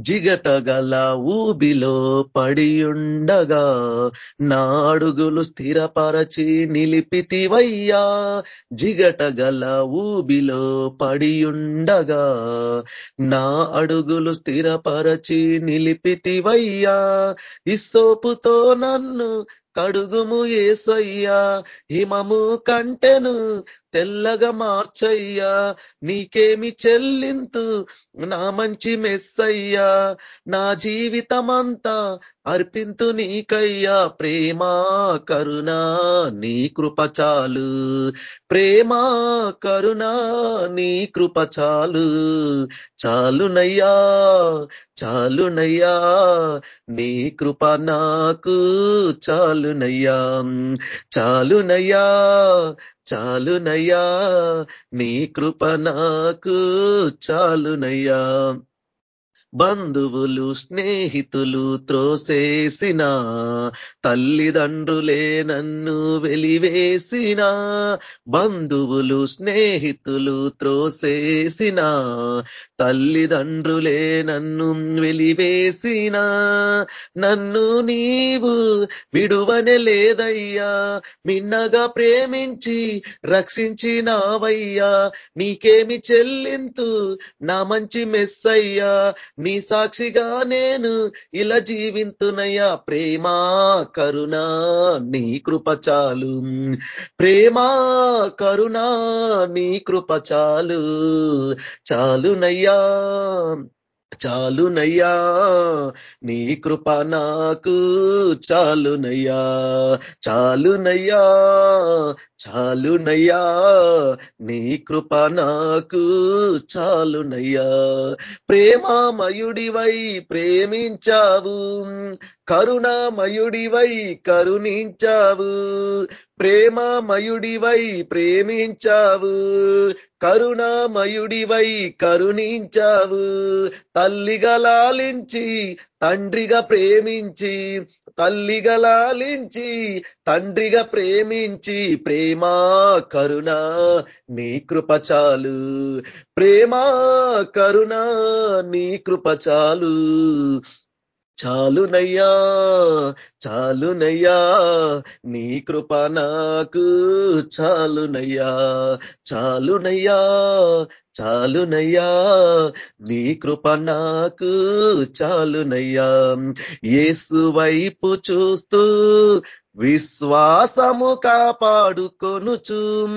జిగటగల ఊబిలో పడియుండగా నా అడుగులు స్థిరపరచి నిలిపితివయ్యా. జిగటగల ఊబిలో పడియుండగా నా అడుగులు స్థిరపరచి నిలిపితివయ్యా. ఇస్సోపుతో నన్ను కడుగుము ఏసయ్యా హిమము కంటెను తెల్లగా మార్చయ్యా. నీకేమి చెల్లింతు నా మంచి మెస్సయ్యా నా జీవితమంతా అర్పింతు నీకయ్యా. ప్రేమా కరుణ నీ కృపచాలు ప్రేమ ప్రేమా నీ కృపచాలు చాలునయ్యా చాలునయ్యా నీ కృప నాకు చాలు. చాలునయ్యా చాలునయ్యా చాలునయ్యా నీ కృప నాకు చాలునయ్యా. బంధువులు స్నేహితులు త్రోసేసిన తల్లిదండ్రులే నన్ను వెలివేసిన బంధువులు స్నేహితులు త్రోసేసిన తల్లిదండ్రులే నన్ను వెలివేసిన నన్ను నీవు విడువనే లేదయ్యా మిన్నగా ప్రేమించి రక్షించినావయ్యా నీకేమి చెల్లింతు నా మంచి మెస్సయ్యా నీ సాక్షిగా నేను ఇలా జీవింతునయ్యా. ప్రేమా కరుణా నీ కృప చాలు. ప్రేమా కరుణా నీ కృప చాలు. చాలునయ్యా. చాలునయ్యా నీ కృప నాకు చాలునయ్యా చాలునయ్యా చాలునయ్యా నీ కృప నాకు చాలునయ్యా. ప్రేమామయుడివై ప్రేమించావు కరుణామయుడివై కరుణించావు ప్రేమామయుడివై ప్రేమించావు కరుణామయుడివై కరుణించావు తల్లిగా లాలించి తండ్రిగా ప్రేమించి తల్లిగా లాలించి తండ్రిగా ప్రేమించి ప్రేమా కరుణ నీ కృపచాలు ప్రేమా కరుణ నీ కృపచాలు చాలునయ్యా చాలునయ్యా నీ కృప నాకు చాలునయ్యా చాలునయ్యా చాలునయ్యా నీ కృప నాకు చాలునయ్యా. ఏసు వైపు చూస్తూ విశ్వాసము కాపాడుకొనుచు.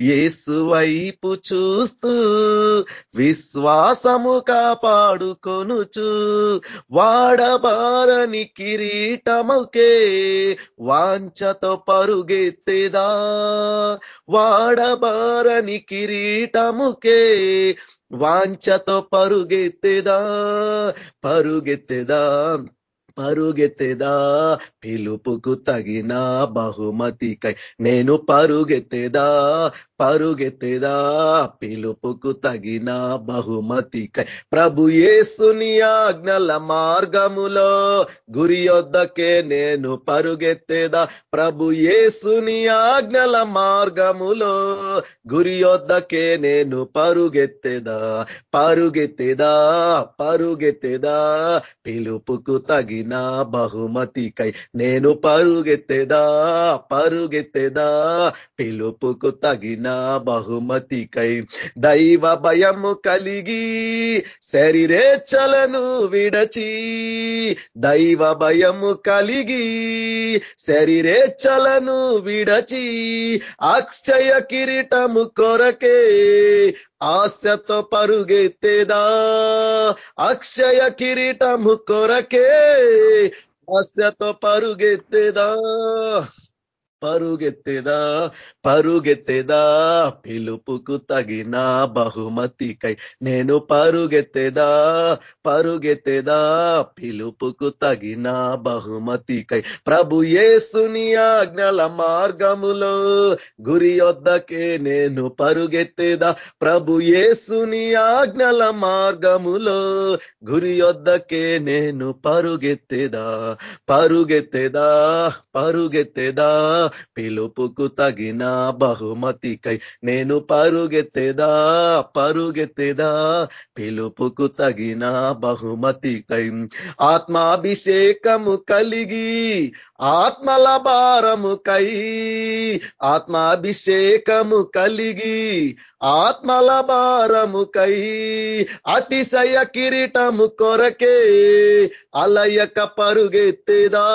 ఏసు వైపు చూస్తూ విశ్వాసము కాపాడుకొనుచు. వాడబారని కిరీటముకే వాంచతో పరుగెత్తేదా. వాడబారని కిరీటముకే వాంచతో పరుగెత్తేదా. పరుగెత్తేదా. పరుగెత్తేదా? పిలుపుకు తగిన బహుమతికై నేను పరుగెత్తేదా? పరుగెత్తేదా? పిలుపుకు తగిన బహుమతికై ప్రభు ఏసుని ఆజ్ఞల మార్గములో గురి వద్దకే నేను పరుగెత్తేదా? ప్రభు ఏసుని ఆజ్ఞల మార్గములో గురి వద్దకే నేను పరుగెత్తేదా? పరుగెత్తేదా? పరుగెత్తేదా? పిలుపుకు తగిన నా బహుమతికై నేను పరుగెత్తేదా? పరుగెత్తేదా? పిలుపుకు తగిన బహుమతికై దైవ భయము కలిగి శరీరేచ్ఛలను విడచి దైవ భయము కలిగి శరీరేచ్ఛలను విడచి అక్షయ కిరీటము కొరకే ఆశతో పరుగెత్తేదా? అక్షయ కిరీటము కొరకే ఆశతో పరుగెత్తేదా? పరుగెత్తేదా? పరుగెత్తేదా? పిలుపుకు తగిన బహుమతికై నేను పరుగెత్తేదా? పరుగెత్తేదా? పిలుపుకు తగిన బహుమతికై ప్రభు ఏసుని ఆజ్ఞల మార్గములో గురి వద్దకే నేను పరుగెత్తేదా? ప్రభు ఏసుని ఆజ్ఞల మార్గములో గురి వద్దకే నేను పరుగెత్తేదా? పరుగెత్తేదా? పరుగెత్తేదా? పిలుపుకు తగిన బహుమతికై నేను పరుగెత్తేదా? పరుగెత్తేదా? పిలుపుకు తగిన బహుమతికై ఆత్మాభిషేకము కలిగి ఆత్మల భారముకై ఆత్మాభిషేకము కలిగి ఆత్మల భారముకై అతిశయ కిరీటము కొరకే అలయక పరుగెత్తేదా?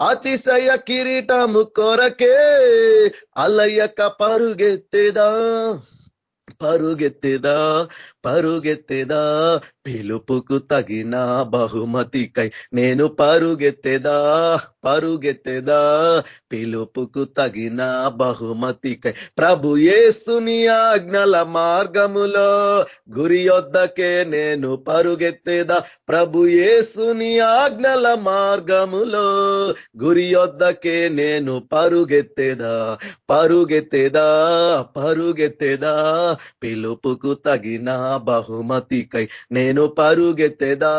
అతిశయ కిరీటము కొరకే అలయక పరుగెత్తేదా? పరుగెత్తేదా? పరుగెత్తేదా? పిలుపుకు తగిన బహుమతికై నేను పరుగెత్తేదా? పరుగెత్తేదా? పిలుపుకు తగిన బహుమతికై ప్రభు ఏస్తుని ఆజ్ఞల మార్గములో గురి వద్దకే నేను పరుగెత్తేదా? ప్రభు ఏసుని ఆజ్ఞల మార్గములో గురి వద్దకే నేను పరుగెత్తేదా? పరుగెత్తేదా? పరుగెత్తేదా? పిలుపుకు తగిన బహుమతికై నేను పరుగెత్తెదా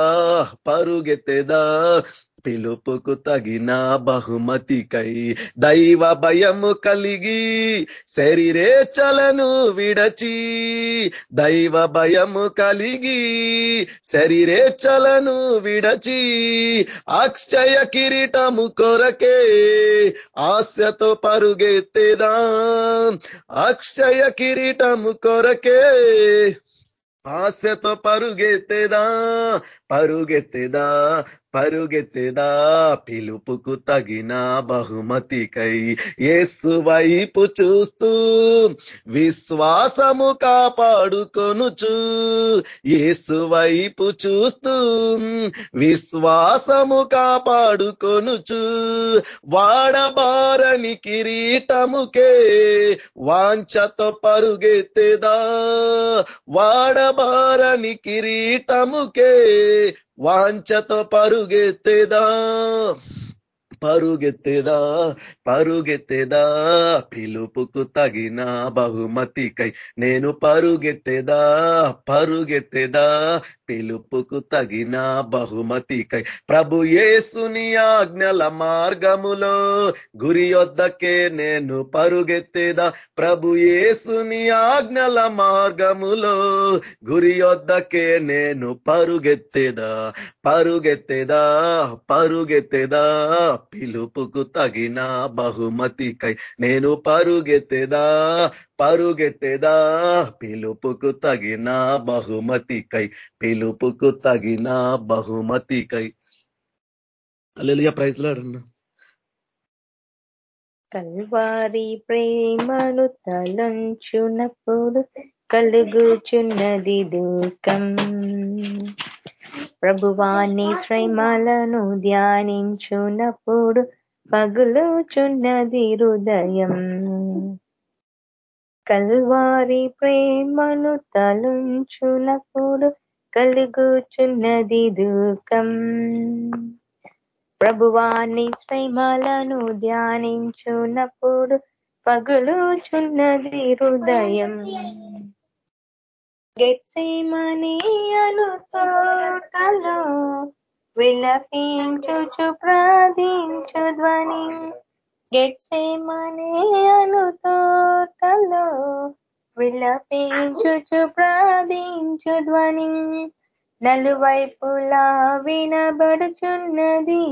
పరుగెత్తెదా? పిలుపుకు తగిన బహుమతికై దైవ భయము కలిగి శరీరేచ్చలను విడచి దైవ భయము కలిగి శరీరేచ్చలను విడచి అక్షయ కిరీటము కొరకే ఆశతో పరుగెత్తేదా? అక్షయ కిరీటము కొరకే ఆశతో పరుగెత్తేదా? పరుగెత్తేదా? పరుగెత్తేదా పిలుపుకు తగిన బహుమతికై ఏసు వైపు చూస్తూ విశ్వాసము కాపాడుకొనుచు ఏసు వైపు చూస్తూ విశ్వాసము కాపాడుకొనుచు వాడబారని కిరీటముకే వాంఛతో పరుగెత్తేదా వాడబారని కిరీటముకే వాంఛతో పరుగెత్తేదా. పరుగెత్తేదా? పరుగెత్తేదా? పిలుపుకు తగిన బహుమతికై నేను పరుగెత్తేదా? పరుగెత్తేదా? పిలుపుకు తగిన బహుమతికై ప్రభు ఏసుని ఆజ్ఞల మార్గములో గురి వద్దకే నేను పరుగెత్తేదా? ప్రభు ఏసుని ఆజ్ఞల మార్గములో గురి వద్దకే నేను పరుగెత్తేదా? పరుగెత్తేదా? పరుగెత్తేదా? పిలుపుకు తగిన బహుమతికై నేను పరుగెత్తేదా? పరుగెత్తేదా? పిలుపుకు తగిన బహుమతికై పిలుపుకు తగిన బహుమతికై ప్రైజ్ లాడన్నా కల్వారి ప్రేమను తలంచునప్పుడు కలుగుచున్నది దూకం ప్రభువాని శ్రమలను ధ్యానించునప్పుడు పగులుచున్నది హృదయం. కల్వారి ప్రేమను తలుంచునప్పుడు కలుగుచున్నది దుఃఖం. ప్రభువాని శ్రమలను ధ్యానించునప్పుడు పగులుచున్నది హృదయం. గెట్సేమని అను తోటలో విలపించుచు ప్రార్థించు ధ్వని. గెట్సేమని అను తోటలో విలపించుచు ప్రార్థించు ధ్వని. నలువైపులా వినబడుచున్నది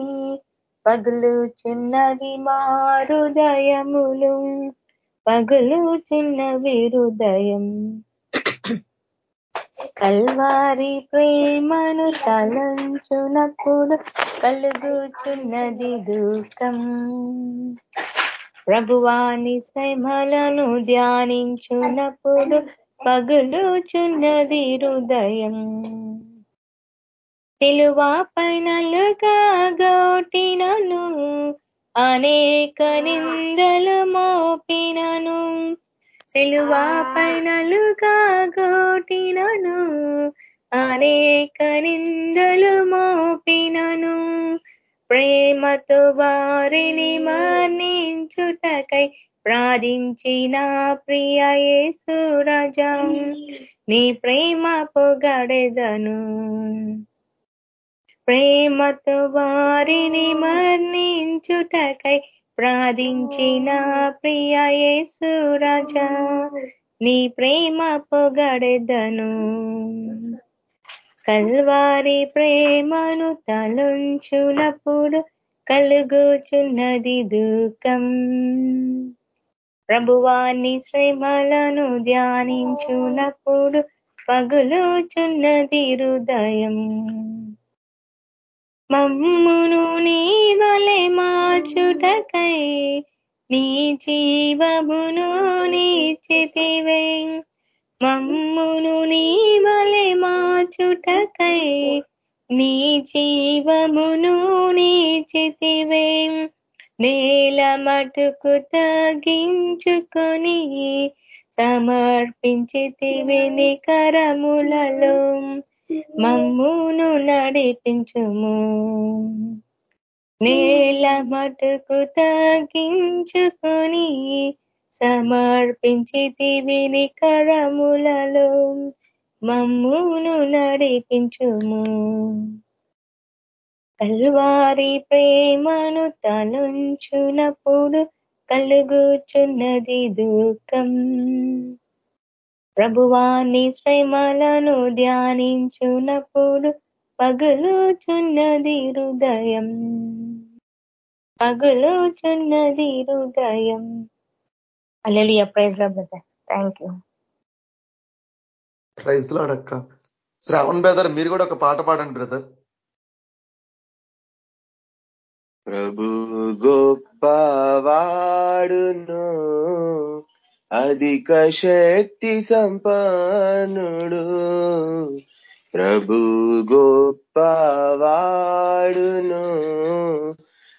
పగులుచున్నవి మారుదయములు పగులుచున్నవి హృదయం. కల్వారి ప్రేమను తలంచునప్పుడు కలుగుచున్నది దుఃఖం. ప్రభువాని శ్రమలను ధ్యానించునప్పుడు పగులుచున్నది హృదయం. సిలువా పైనలుగా గోటినను అనేక నిందలు మోపినను. సెలువా పైనలుగా గోటినను అనేక నిందలు మోపినను. ప్రేమతో వారిని మరణించుటకై ప్రార్థించిన ప్రియ యేసురాజా నీ ప్రేమ పొగడెదను. ప్రేమతో వారిని మరణించుటకై ప్రార్థించిన ప్రియ యేసు నీ ప్రేమ పొగడెదను. కల్వారి ప్రేమను తలుంచునప్పుడు కలుగుచున్నది దుఃఖం. ప్రభువాన్ని శ్రమలను ధ్యానించునప్పుడు పగులుచున్నది హృదయం. మమ్మును నీ వలె మార్చుటకై నీ జీవమును నీచితివే మమ్మును నీ వలె మార్చుటకై నీ జీవమును నీచితివే నేల మటుకు తగ్గించుకొని సమర్పించితివి నికరములలో. మమ్మును నడిపించుము. నేల మటుకు తగ్గించుకొని సమర్పించితివి కరములలో మమ్మును నడిపించుము. కల్వారి ప్రేమను తలుంచునప్పుడు కలుగుచున్నది దుఃఖం. ప్రభువాని శ్రమలను ధ్యానించునప్పుడు పగులుచున్నది హృదయం. పగులుచున్నది హృదయం. అల్లెలుయ ప్రైజ్లో బ్రదర్. Thank you. ప్రైజ్ లాడక్క శ్రావణ్ బ్రదర్ మీరు కూడా ఒక పాట పాడండి బ్రదర్. ప్రభు గొప్పవాడును. అధిక శక్తి సంపన్నుడు. ప్రభు గొప్పవాడును.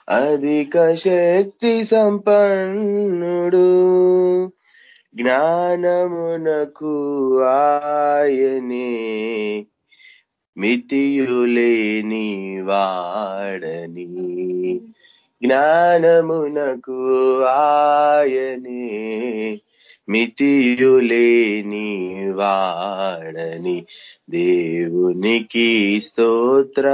అధిక శక్తి సంపన్నుడు. జ్ఞానమునకు ఆయనే. మితియులేని వాడని. జ్ఞానమునకు ఆయనే. మితియులేని వాడని దేవునికి స్తోత్ర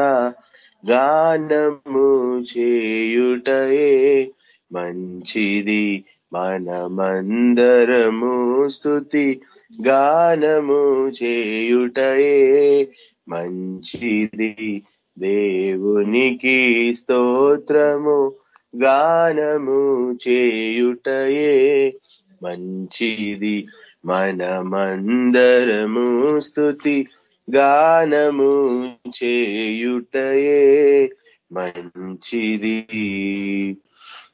గానము చేయుటయే మంచిది. మనమందరము స్థుతి గానము చేయుటయే మంచిది. దేవునికి స్తోత్రము గానము చేయుటయే మంచిది. మనమందరము స్థుతి గానము చేయుటయే మంచిది.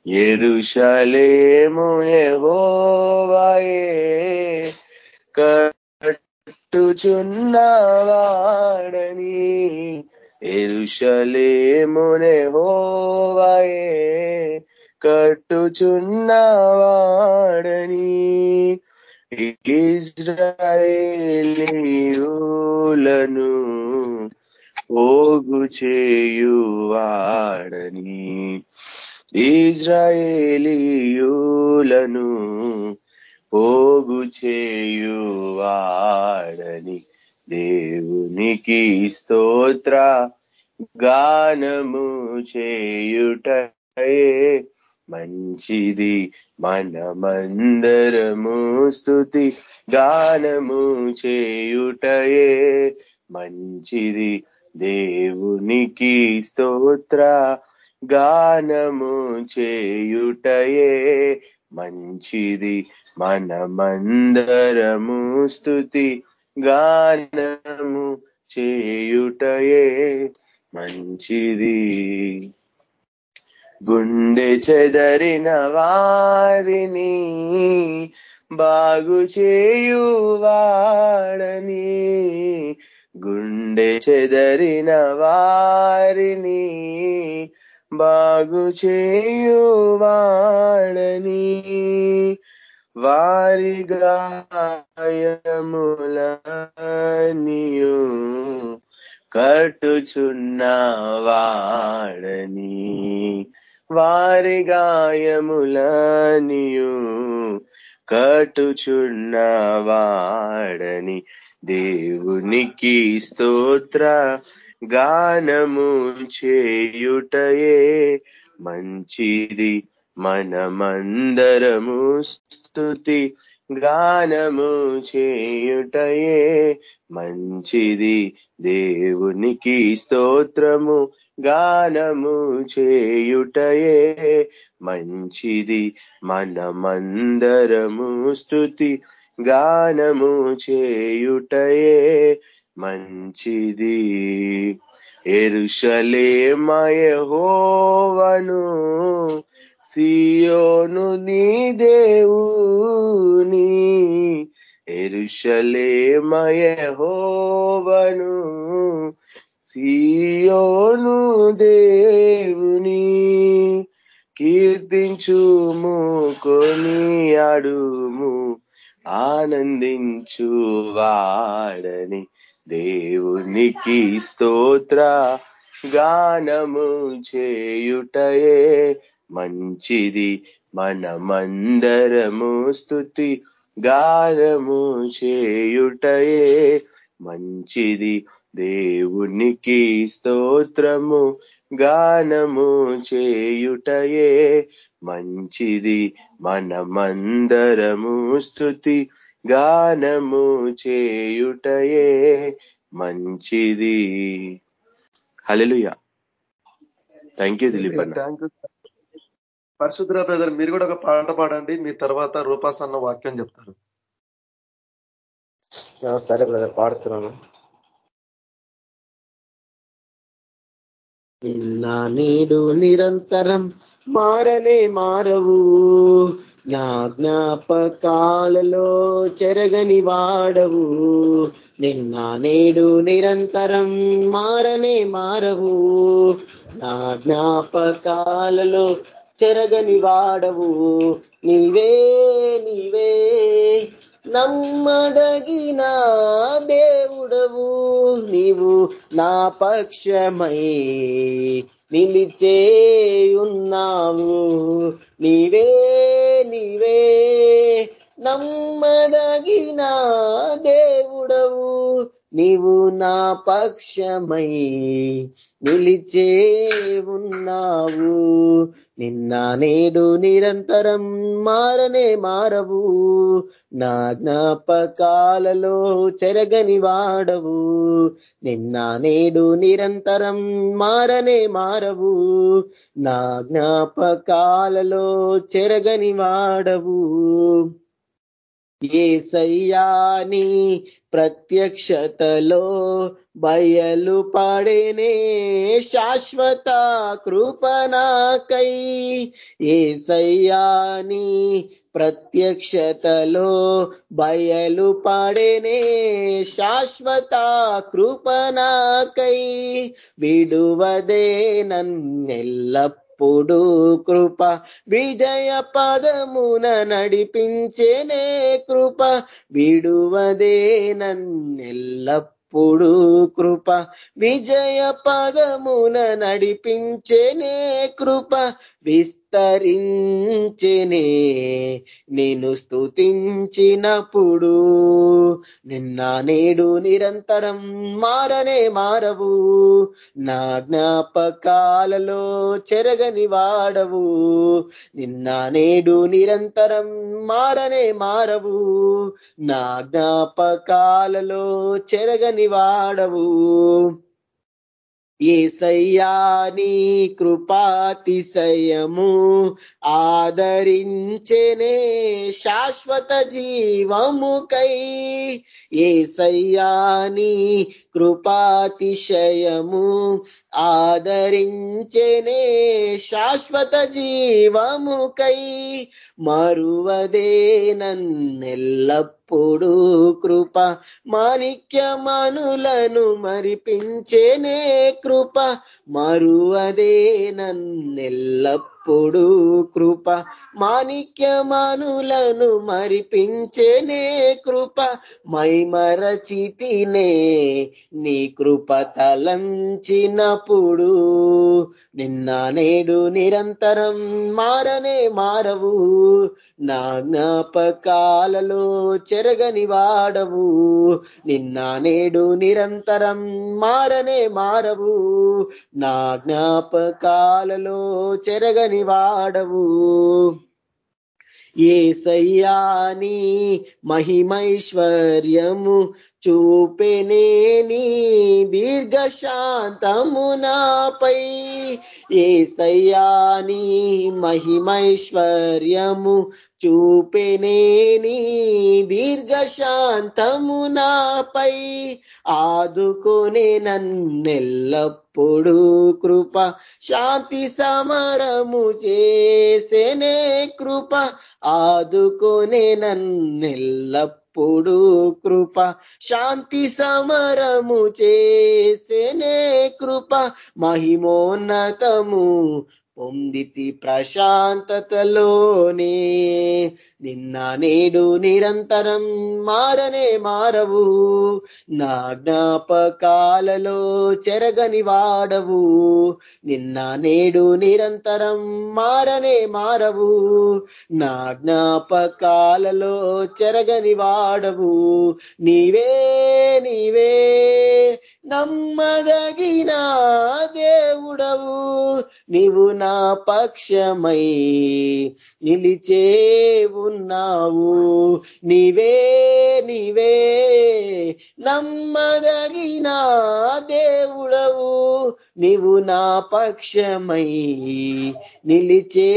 ఎరుషలేము ఎహోవాయే కట్టుచున్నవాడని. ఎరుషలేమునే హోవాయే కట్టుచున్నవాడని ఇజ్రాయేలీయులను పోగు చేయువాడని ఇజ్రాయేలీయులను పోగు చేయువాడని దేవునికి స్తోత్ర గానము చేయుటయే మంచిది మనమందరము స్థుతి గానము చేయుటయే. మంచిది దేవునికి స్తోత్ర గానము చేయుటయే. మంచిది మనమందరము స్థుతి గానము చేయుటయే. మంచిది గుండె చెదరిన వారిని బాగు చేయువాడని. గుండె చెదరిన వారిని బాగు చేయువాడని. వారి గాయములనియు కట్టుచున్నవాడని వారి గాయములనియు కట్టుచున్నవాడని దేవునికి స్తోత్ర గానము చేయుటయే మంచిది. మనమందరము స్థుతి గానము చేయుటయే మంచిది. దేవునికి స్తోత్రము గానము చేయుటయే మంచిది. మనమందరము స్తుతి గానము చేయుటయే మంచిది. ఎరుషలేమయహోవను సియోను నీ దేవుని ఎరుషలేమయహోవను సియోను దేవుని కీర్తించుము కొనియాడుము ఆనందించు వాడని దేవునికి స్తోత్ర గానము చేయుటయే మంచిది మనమందరము స్తుతి గానము చేయుటయే. మంచిది దేవునికి స్తోత్రము గానము చేయుటయే. మంచిది మనమందరము స్తుతి గానము చేయుటయే. మంచిది. హల్లెలూయా. థ్యాంక్ యూ దిలీప్ అన్న. థ్యాంక్ పరిశుద్ర బ్రదర్ మీరు కూడా ఒక పాట పాడండి మీ తర్వాత రూపాస్ అన్న వాక్యం చెప్తారు. ఆ, సరే బ్రదర్ పాడుతున్నాను. నిన్న నేడు నిరంతరం మారనే మారవు. నా జ్ఞాపకాలలో చెరగని వాడవు. నిన్న నేడు నిరంతరం మారనే మారవు. నా జ్ఞాపకాలలో చెరగని వాడవు నీవే నీవే నమ్మదగిన దేవుడవు. నీవు నా పక్షమై నిలిచే ఉన్నావు నీవే నీవే నమ్మదగిన దేవుడవు. నీవు నా పక్షమై నిలిచే ఉన్నావు. నిన్న నేడు నిరంతరం మారనే మారవు. నా జ్ఞాపకాలలో చెరగని వాడవు. నిన్న నేడు నిరంతరం మారనే మారవు. నా జ్ఞాపకాలలో చెరగని వాడవు. ఏసయ్యాని ప్రత్యక్షతలో బయలు పడేనే శాశ్వత కృపనాకై. ఏసయ్యాని ప్రత్యక్షతలో బయలు పడేనే శాశ్వత కృపనాకై. విడువదే నన్నెల్లప్ప నన్నెల్లప్పుడు కృప విజయ పదమున నడిపించేనే కృప. విడువదే నన్నెల్లప్పుడు కృప. విజయ పదమున నడిపించేనే కృప. విస్త విస్తరించినే నేను స్తుతించినప్పుడు నిన్న నేడు నిరంతరం మారనే మారవు. నా జ్ఞాపకాలలో చెరగని వాడవు. నిన్న నేడు నిరంతరం మారనే మారవు. నా జ్ఞాపకాలలో చెరగని వాడవు. ఏసయ్యాని కృపాతిశయము ఆదరించెనే శాశ్వత జీవముకై ఏసయ్యాని కృపాతిశయము ఆదరించెనే శాశ్వత జీవముకై మరువదే నన్నెల్లప్పుడూ కృప. మాణిక్యమనులను మరిపించేనే కృప. మరువదే నన్నెల్లప్పుడు కృప మాణిక్యమానులను మరిపించేనే కృప. మైమరచితినే నీ కృప తలంచినప్పుడు నిన్న నేడు నిరంతరం మారనే మారవు. నా జ్ఞాపకాలలో చెరగని వాడవు. నిన్న నేడు నిరంతరం మారనే మారవు. నా జ్ఞాపకాలలో చెరగని చెరగని వాడవు ఏసయ్యాని మహిమైశ్వర్యము చూపెనేని దీర్ఘశాంతము నాపై. ఏసయ్యాని మహిమైశ్వర్యము చూపెనేని దీర్ఘశాంతము నాపై. ఆదుకునే నన్నెల్లప్పుడు కృప శాంతి సమరము చేసేనే కృప ఆదుకునే నన్నెల్లప్పుడు కృప. శాంతి సమరము చేసేనే కృప మహిమోన్నతము పొందితి ప్రశాంతతలోనే. నిన్న నేడు నిరంతరం మారనే మారవు. నా జ్ఞాపకాలలో చెరగని వాడవు. నిన్న నేడు నిరంతరం మారనే మారవు. నా జ్ఞాపకాలలో చెరగని వాడవు. నీవే నీవే నమ్మదగిన దేవుడవు. నీవు నా పక్షమై నిలిచే ఉన్నావు. నీవే నీవే నమ్మదగిన దేవుడవు. నీవు నా పక్షమై నిలిచే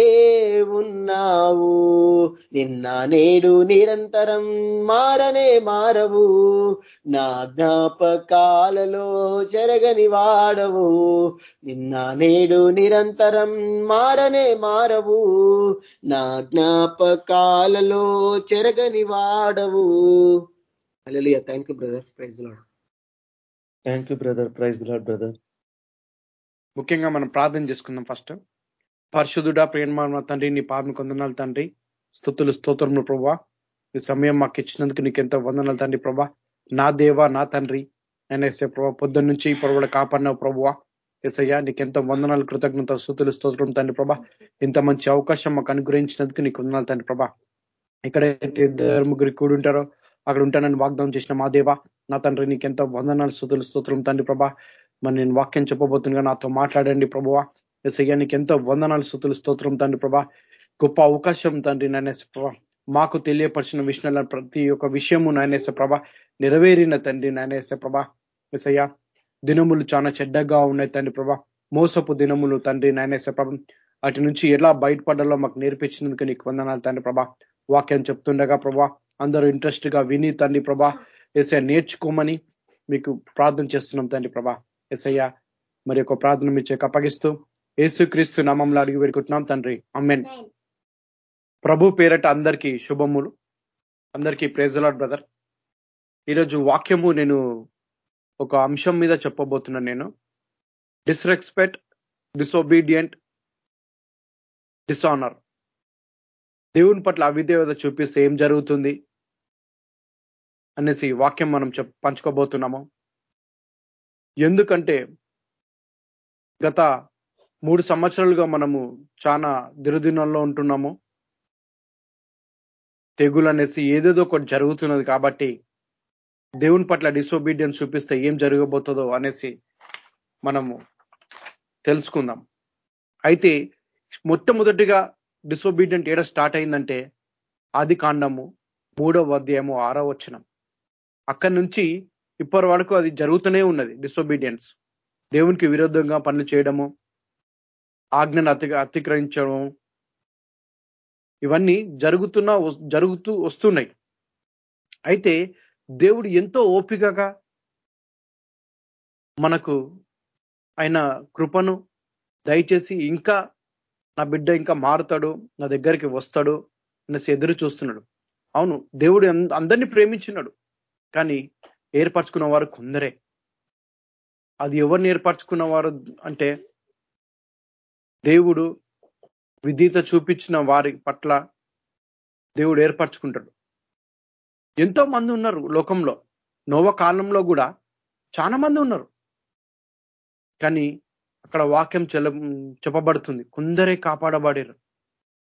ఉన్నావు. నిన్న నేడు నిరంతరం మారనే మారవు. నా జ్ఞాపకాలలో జరగని వాడవు. నిన్న నేడు నిరంతరం మారనే మారవు. నా జ్ఞాపకాలలో చెరగని వాడవు. Hallelujah thank you brother praise Lord thank you brother praise Lord brother ముఖ్యంగా మనం ప్రార్థన చేసుకుందాం ఫస్ట్. పరిశుద్ధుడా ప్రేమ తండ్రి నీ పాపను కొందనాలు తండ్రి. స్థుతులు స్తోత్రములు ప్రభా. ఈ సమయం మాకు ఇచ్చినందుకు నీకు ఎంతో వందనాలు తండ్రి ప్రభా. నా దేవ నా తండ్రి. నేను ప్రభా పొద్దున్న నుంచి ఈ కూడా కాపాడినావు ప్రభువా ఎస్ఐయా నీకెంత వందనాలు కృతజ్ఞత సూతులు స్తోత్రం తండ్రి ప్రభా. ఇంత మంచి అవకాశం మాకు అనుగ్రహించినందుకు నీకు వందనాలు తండ్రి ప్రభా. ఎక్కడైతే ఇద్దరు ముగ్గురు కూడి ఉంటారో అక్కడ ఉంటానని వాగ్దానం చేసిన మా దేవ నా తండ్రి నీకెంత వందనాలు స్థుతులు స్తోత్రం తండ్రి ప్రభా. మరి నేను వాక్యం చెప్పబోతుండగా నాతో మాట్లాడండి ప్రభువా. ఎస్ఐయా నీకు ఎంతో వందనాలు స్థుతులు స్తోత్రం తండ్రి ప్రభా. గొప్ప అవకాశం తండ్రి నాయనేస ప్రభా. మాకు తెలియపరిచిన విషయంలో ప్రతి ఒక్క విషయము నాయనేస ప్రభ. నెరవేరిన తండ్రి నాయనేస ప్రభా. ఎసయ్యా దినములు చాలా చెడ్డగా ఉన్నాయి తండ్రి ప్రభా. మోసపు దినములు తండ్రి నాయనేస ప్రభ. వాటి నుంచి ఎలా బయటపడాలో మాకు నేర్పించినందుకు నీకు వందనాలు తండ్రి ప్రభా. వాక్యం చెప్తుండగా ప్రభా అందరూ ఇంట్రెస్ట్గా విని తండ్రి ప్రభా ఎస్ఐ నేర్చుకోమని మీకు ప్రార్థన చేస్తున్నాం తండ్రి ప్రభా. ఎస్ఐయా మరి ఒక ప్రార్థన మీ చేక అప్పగిస్తూ యేసుక్రీస్తు నామంలో అడిగి పెడుకుంటున్నాం తండ్రి. అమ్మెన్ ప్రభు పేరట అందరికీ శుభములు. అందరికీ ప్రేజలాడ్ బ్రదర్. ఈరోజు వాక్యము నేను ఒక అంశం మీద చెప్పబోతున్నాను నేను. డిస్రెస్పెక్ట్ డిసొబీడియంట్ డిసానర్ దేవుని పట్ల అవిధేయత చూపిస్తే ఏం జరుగుతుంది అనేసి వాక్యం మనం చెప్ పంచుకోబోతున్నాము. ఎందుకంటే గత మూడు సంవత్సరాలుగా మనము చాలా దిరుదినంలో ఉంటున్నాము. తెగులు అనేసి ఏదేదో ఒకటి జరుగుతున్నది కాబట్టి దేవుని పట్ల డిసోబీడియన్స్ చూపిస్తే ఏం జరగబోతుందో అనేసి మనము తెలుసుకుందాం. అయితే మొట్టమొదటిగా డిసోబీడియంట్ ఏడ స్టార్ట్ అయిందంటే ఆది కాండము మూడవ అధ్యాయము ఆరో వచనం. అక్కడి నుంచి ఇప్పటి వరకు అది జరుగుతూనే ఉన్నది డిసోబీడియన్స్ దేవునికి విరుద్ధంగా పనులు చేయడము ఆజ్ఞను అతి అతిక్రమించడం ఇవన్నీ జరుగుతున్న జరుగుతూ వస్తున్నాయి. అయితే దేవుడు ఎంతో ఓపికగా మనకు ఆయన కృపను దయచేసి ఇంకా నా బిడ్డ ఇంకా మారుతాడు నా దగ్గరికి వస్తాడు అనేసి ఎదురు చూస్తున్నాడు. అవును దేవుడు అందరినీ ప్రేమించినాడు కానీ ఏర్పరచుకున్న వారు కొందరే. అది ఎవరిని ఏర్పరచుకున్న వారు అంటే దేవుడు విధిత చూపించిన వారి పట్ల దేవుడు ఏర్పరచుకుంటాడు. ఎంతో మంది ఉన్నారు లోకంలో. నోవ కాలంలో కూడా చాలా మంది ఉన్నారు. కానీ అక్కడ వాక్యం చెల చెప్పబడుతుంది. కొందరే కాపాడబడారు.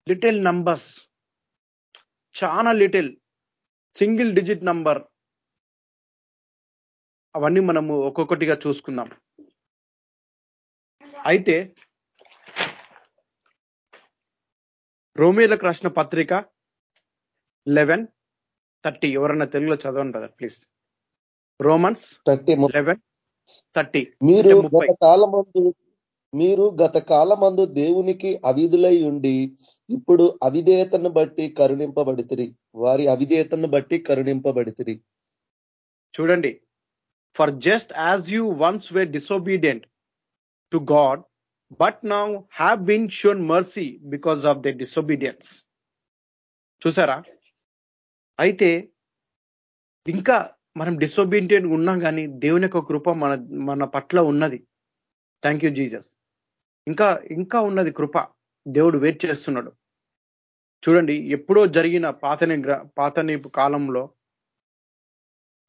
Little numbers. చాలా లిటిల్. Single digit number. అవన్నీ మనము ఒక్కొక్కటిగా చూసుకుందాం. అయితే రోమేలకు రాసిన పత్రిక లెవెన్ థర్టీ. ఎవరన్నా తెలుగులో చదవండి brother please. Romans thirty eleven thirty. మీరు కాలమందు మీరు గత కాలమందు దేవునికి అవిధులై ఉండి ఇప్పుడు అవిధేయతను బట్టి కరుణింపబడితిరి. వారి అవిధేయతను బట్టి కరుణింపబడితిరి. చూడండి. For just as you once were disobedient to God but now have been shown mercy because of the disobedience చూసారా? అయితే ఇంకా మనం డిసోబీడియంట్ ఉన్నాం కానీ దేవుని యొక్క కృప మన మన పట్ల ఉన్నది. థ్యాంక్ యూ జీజస్ ఇంకా ఇంకా ఉన్నది కృప దేవుడు వెయిట్ చేస్తున్నాడు. చూడండి ఎప్పుడో జరిగిన పాతని పాతని కాలంలో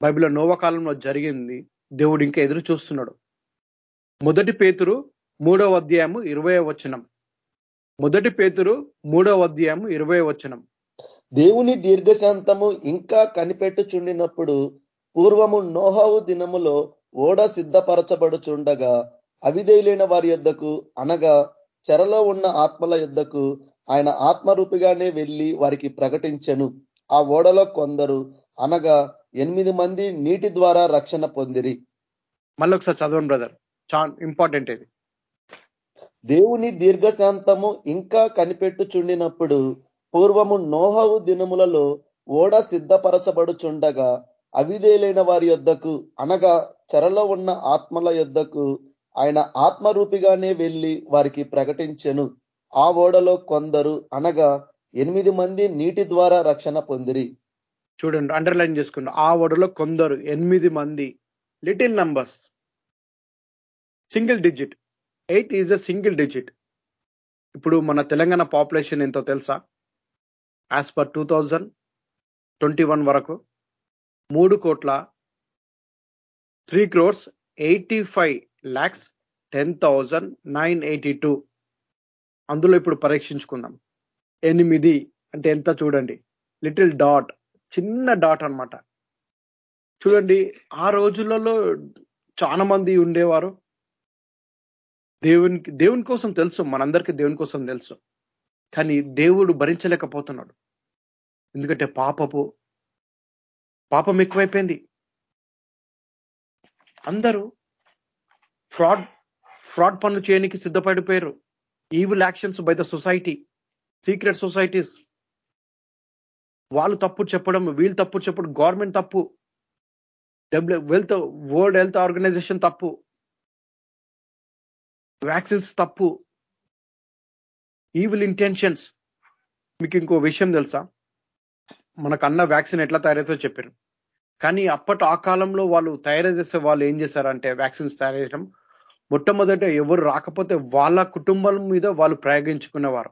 బైబిల్లో నోవ కాలంలో జరిగింది. దేవుడు ఇంకా ఎదురు చూస్తున్నాడు. మొదటి పేతురు మూడవ అధ్యాయము ఇరవై వచనం. మొదటి పేతురు మూడవ అధ్యాయము ఇరవై వచనం. దేవుని దీర్ఘశాంతము ఇంకా కనిపెట్టుచుండినప్పుడు పూర్వము నోహావు దినములో ఓడ సిద్ధపరచబడుచుండగా అవిధేయులైన వారి యొద్దకు అనగా చెరలో ఉన్న ఆత్మల యొద్దకు ఆయన ఆత్మరూపిగానే వెళ్ళి వారికి ప్రకటించెను. ఆ ఓడలో కొందరు అనగా ఎనిమిది మంది నీటి ద్వారా రక్షణ పొందిరి. మళ్ళీ ఒకసారి చదవండి బ్రదర్. చా ఇంపార్టెంట్ ఇది. దేవుని దీర్ఘశాంతము ఇంకా కనిపెట్టుచుండినప్పుడు పూర్వము నోహవు దినములలో ఓడ సిద్ధపరచబడుచుండగా అవిధేలైన వారి యొద్దకు అనగా చెరలో ఉన్న ఆత్మల యొద్దకు ఆయన ఆత్మరూపిగానే వెళ్ళి వారికి ప్రకటించెను. ఆ ఓడలో కొందరు అనగా ఎనిమిది మంది నీటి ద్వారా రక్షణ పొందిరి. చూడండి అండర్లైన్ చేసుకోండి. ఆ ఓడలో కొందరు ఎనిమిది మంది. Little numbers single digit eight is a single digit ఇప్పుడు మన తెలంగాణ పాపులేషన్ ఎంతో తెలుసా? As per two thousand twenty one వరకు మూడు కోట్ల three crores eighty five lakhs ten thousand nine eighty two అందులో ఇప్పుడు పరీక్షించుకుందాం. ఎనిమిది అంటే ఎంత చూడండి. లిటిల్ డాట్ చిన్న డాట్ అన్నమాట. చూడండి ఆ రోజులలో చాలా మంది ఉండేవారు. దేవునికి దేవుని కోసం తెలుసు మనందరికీ దేవుని కోసం తెలుసు. కానీ దేవుడు భరించలేకపోతున్నాడు. ఎందుకంటే పాపపు పాపం ఎక్కువైపోయింది. అందరూ ఫ్రాడ్ ఫ్రాడ్ పనులు చేయడానికి సిద్ధపడిపోయారు. Evil actions by the society secret societies వాళ్ళు తప్పు చెప్పడం వీళ్ళు తప్పు చెప్పడం గవర్నమెంట్ తప్పు. W wealth world health organization తప్పు. వ్యాక్సిన్స్ తప్పు. ఈవిల్ ఇంటెన్షన్స్ మీకు ఇంకో విషయం తెలుసా? మనకు అన్న వ్యాక్సిన్ ఎట్లా తయారవుతో చెప్పారు కానీ అప్పటి ఆ కాలంలో వాళ్ళు తయారు చేసే వాళ్ళు ఏం చేశారంటే వ్యాక్సిన్స్ తయారు చేయడం మొట్టమొదట ఎవరు రాకపోతే వాళ్ళ కుటుంబం మీద వాళ్ళు ప్రయోగించుకునేవారు.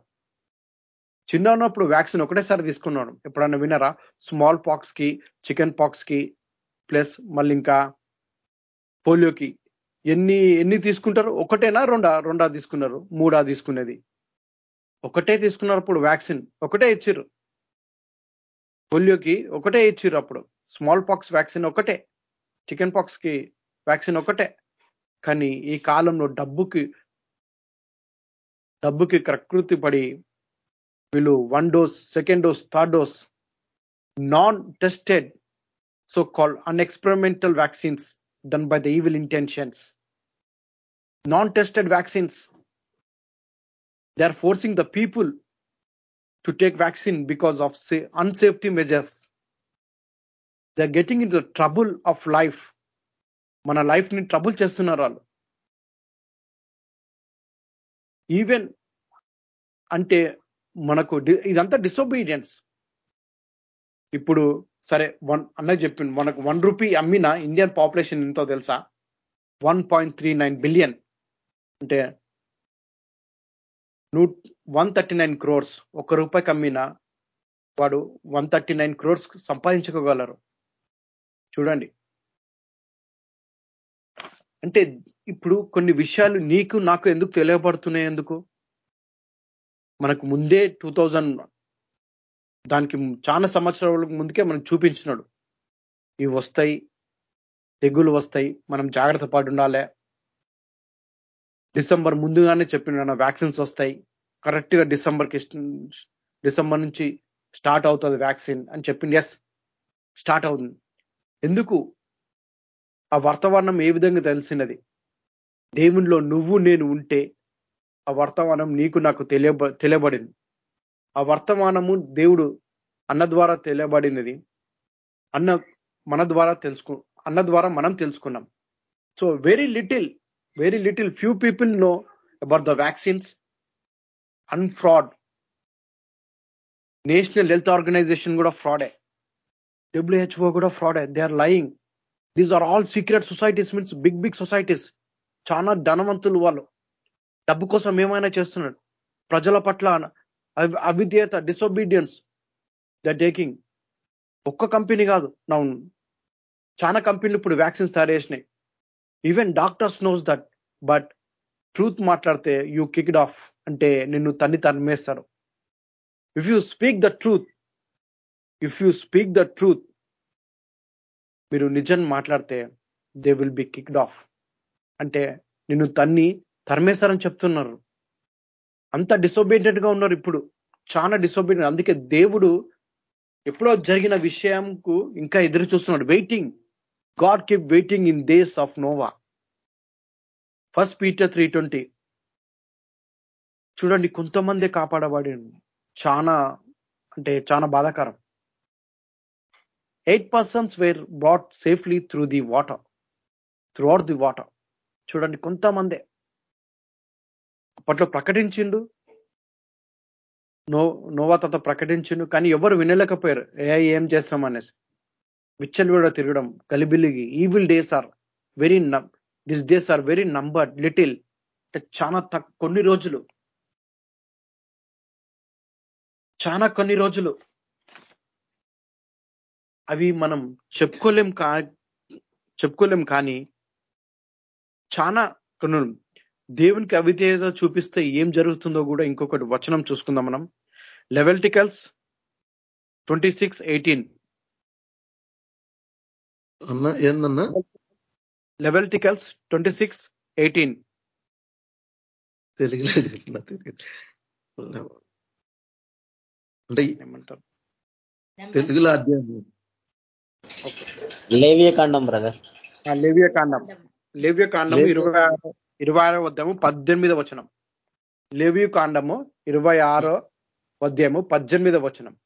చిన్న ఉన్నప్పుడు వ్యాక్సిన్ ఒకటేసారి తీసుకున్నాడు. ఎప్పుడన్నా వినరా స్మాల్ పాక్స్కి చికెన్ పాక్స్కి ప్లస్ మళ్ళీ ఇంకా పోలియోకి. ఎన్ని ఎన్ని తీసుకుంటారు? ఒకటేనా? రెండా? రెండా తీసుకున్నారు. మూడా తీసుకునేది. ఒకటే తీసుకున్నారు అప్పుడు వ్యాక్సిన్. ఒకటే ఇచ్చిర్రు. పోలియోకి ఒకటే ఇచ్చిర్రు అప్పుడు. స్మాల్ పాక్స్ వ్యాక్సిన్ ఒకటే. చికెన్ పాక్స్కి వ్యాక్సిన్ ఒకటే. కానీ ఈ కాలంలో డబ్బుకి డబ్బుకి ప్రకృతి పడి వీళ్ళు one dose second dose third dose non tested so call unexperimental vaccines done by the evil intentions non tested vaccines they are forcing the people to take vaccine because of say unsafety measures they getting in the trouble of life మన లైఫ్ని trouble చేస్తున్నారు వాళ్ళు. Even అంటే మనకు ఇదంతా disobedience ఇప్పుడు సరే one అన్నది చెప్పింది మనకు వన్ రూపీ అమ్మిన ఇండియన్ పాపులేషన్ ఎంతో తెలుసా? One point three nine billion అంటే నూ వన్ థర్టీ నైన్ క్రోర్స్ ఒక్క రూపాయికి అమ్మిన వాడు వన్ థర్టీ నైన్ క్రోర్స్ సంపాదించుకోగలరు. చూడండి. అంటే ఇప్పుడు కొన్ని విషయాలు నీకు నాకు ఎందుకు తెలియబడుతున్నాయి ఎందుకు? మనకు ముందే టూ థౌజండ్ దానికి చాలా సంవత్సరాల ముందుకే మనం చూపించినాడు. ఇవి వస్తాయి తెగులు వస్తాయి మనం జాగ్రత్త పడి ఉండాలి. డిసెంబర్ ముందుగానే చెప్పిన వ్యాక్సిన్స్ వస్తాయి. కరెక్ట్గా డిసెంబర్కి డిసెంబర్ నుంచి స్టార్ట్ అవుతుంది వ్యాక్సిన్ అని చెప్పింది ఎస్ స్టార్ట్ అవుతుంది. ఎందుకు? ఆ వర్తమానం ఏ విధంగా తెలిసినది? దేవునిలో నువ్వు నేను ఉంటే ఆ వర్తమానం నీకు నాకు తెలియబ తెలియబడింది. ఆ వర్తమానము దేవుడు అన్న ద్వారా తెలియబడినది. అన్న మన ద్వారా తెలుసుకు అన్న ద్వారా మనం తెలుసుకున్నాం. So very little very little few people know about the vaccines an fraud national health organization కూడా ఫ్రాడే డబ్ల్యూహెచ్ఓ కూడా ఫ్రాడే they are lying these are all secret societies means big big societies చాలా ధనవంతులు వాళ్ళు. డబ్బు కోసం ఏమైనా చేస్తున్నాడు ప్రజల పట్ల అవి- అవిధేయత డిసొబీడియన్స్ ద టేకింగ్ ఒక్క కంపెనీ కాదు. నా చాలా కంపెనీలు ఇప్పుడు వ్యాక్సిన్స్ తయారు చేసినాయి. Even doctors knows that but truth మాట్లాడితే యూ కిక్డ్ ఆఫ్ అంటే నిన్ను తన్ని తన్మేస్తారు if you speak the truth if you speak the truth మీరు నిజం మాట్లాడితే they will be kicked off అంటే నిన్ను తన్ని తరిమేశారని చెప్తున్నారు. అంత డిసొబీడియంట్గా ఉన్నారు ఇప్పుడు. చాలా డిసొబీడియంట్ అందుకే దేవుడు ఎప్పుడో జరిగిన విషయంకు ఇంకా ఎదురు చూస్తున్నాడు. Waiting God keep waiting in days of Noah first Peter three twenty చూడండి కొంతమందే కాపాడబడి చాలా అంటే చాలా బాధాకరం. Eight persons were brought safely through the water through out the water చూడండి కొంతమందే. అప్పట్లో ప్రకటించిండు. నో నోవా తర్వాత ప్రకటించిండు. కానీ ఎవరు వినలేకపోయారు. ఏ ఏం చేస్తాం విచ్చలవిడ తిరగడం గలిబిలిగి evil days are very this days are very numbered little అంటే చాలా తక్ కొన్ని రోజులు. చాలా కొన్ని రోజులు. అవి మనం చెప్పుకోలేం కా చెప్పుకోలేం కానీ చాలా కొన్ని దేవునికి అవిధేయత చూపిస్తే ఏం జరుగుతుందో కూడా ఇంకొకటి వచనం చూసుకుందాం మనం. లెవెల్టికల్స్ ట్వంటీ సిక్స్ ఎయిటీన్ అన్న ఏందన్నా? లెవెల్టికల్స్ ట్వంటీ సిక్స్ ఎయిటీన్ తెలుగులో చెప్పిన తెలుగు అంటే తెలుగులో అధ్యాయం లేవియ కాండం బ్రదర్. ఆ, లేవియ కాండం లేవియ కాండము ఇరవై ఇరవై ఆరో అధ్యాయము పద్దెనిమిదో వచనం. లేవియ కాండము ఇరవై ఆరో అధ్యాయము పద్దెనిమిదో వచనం.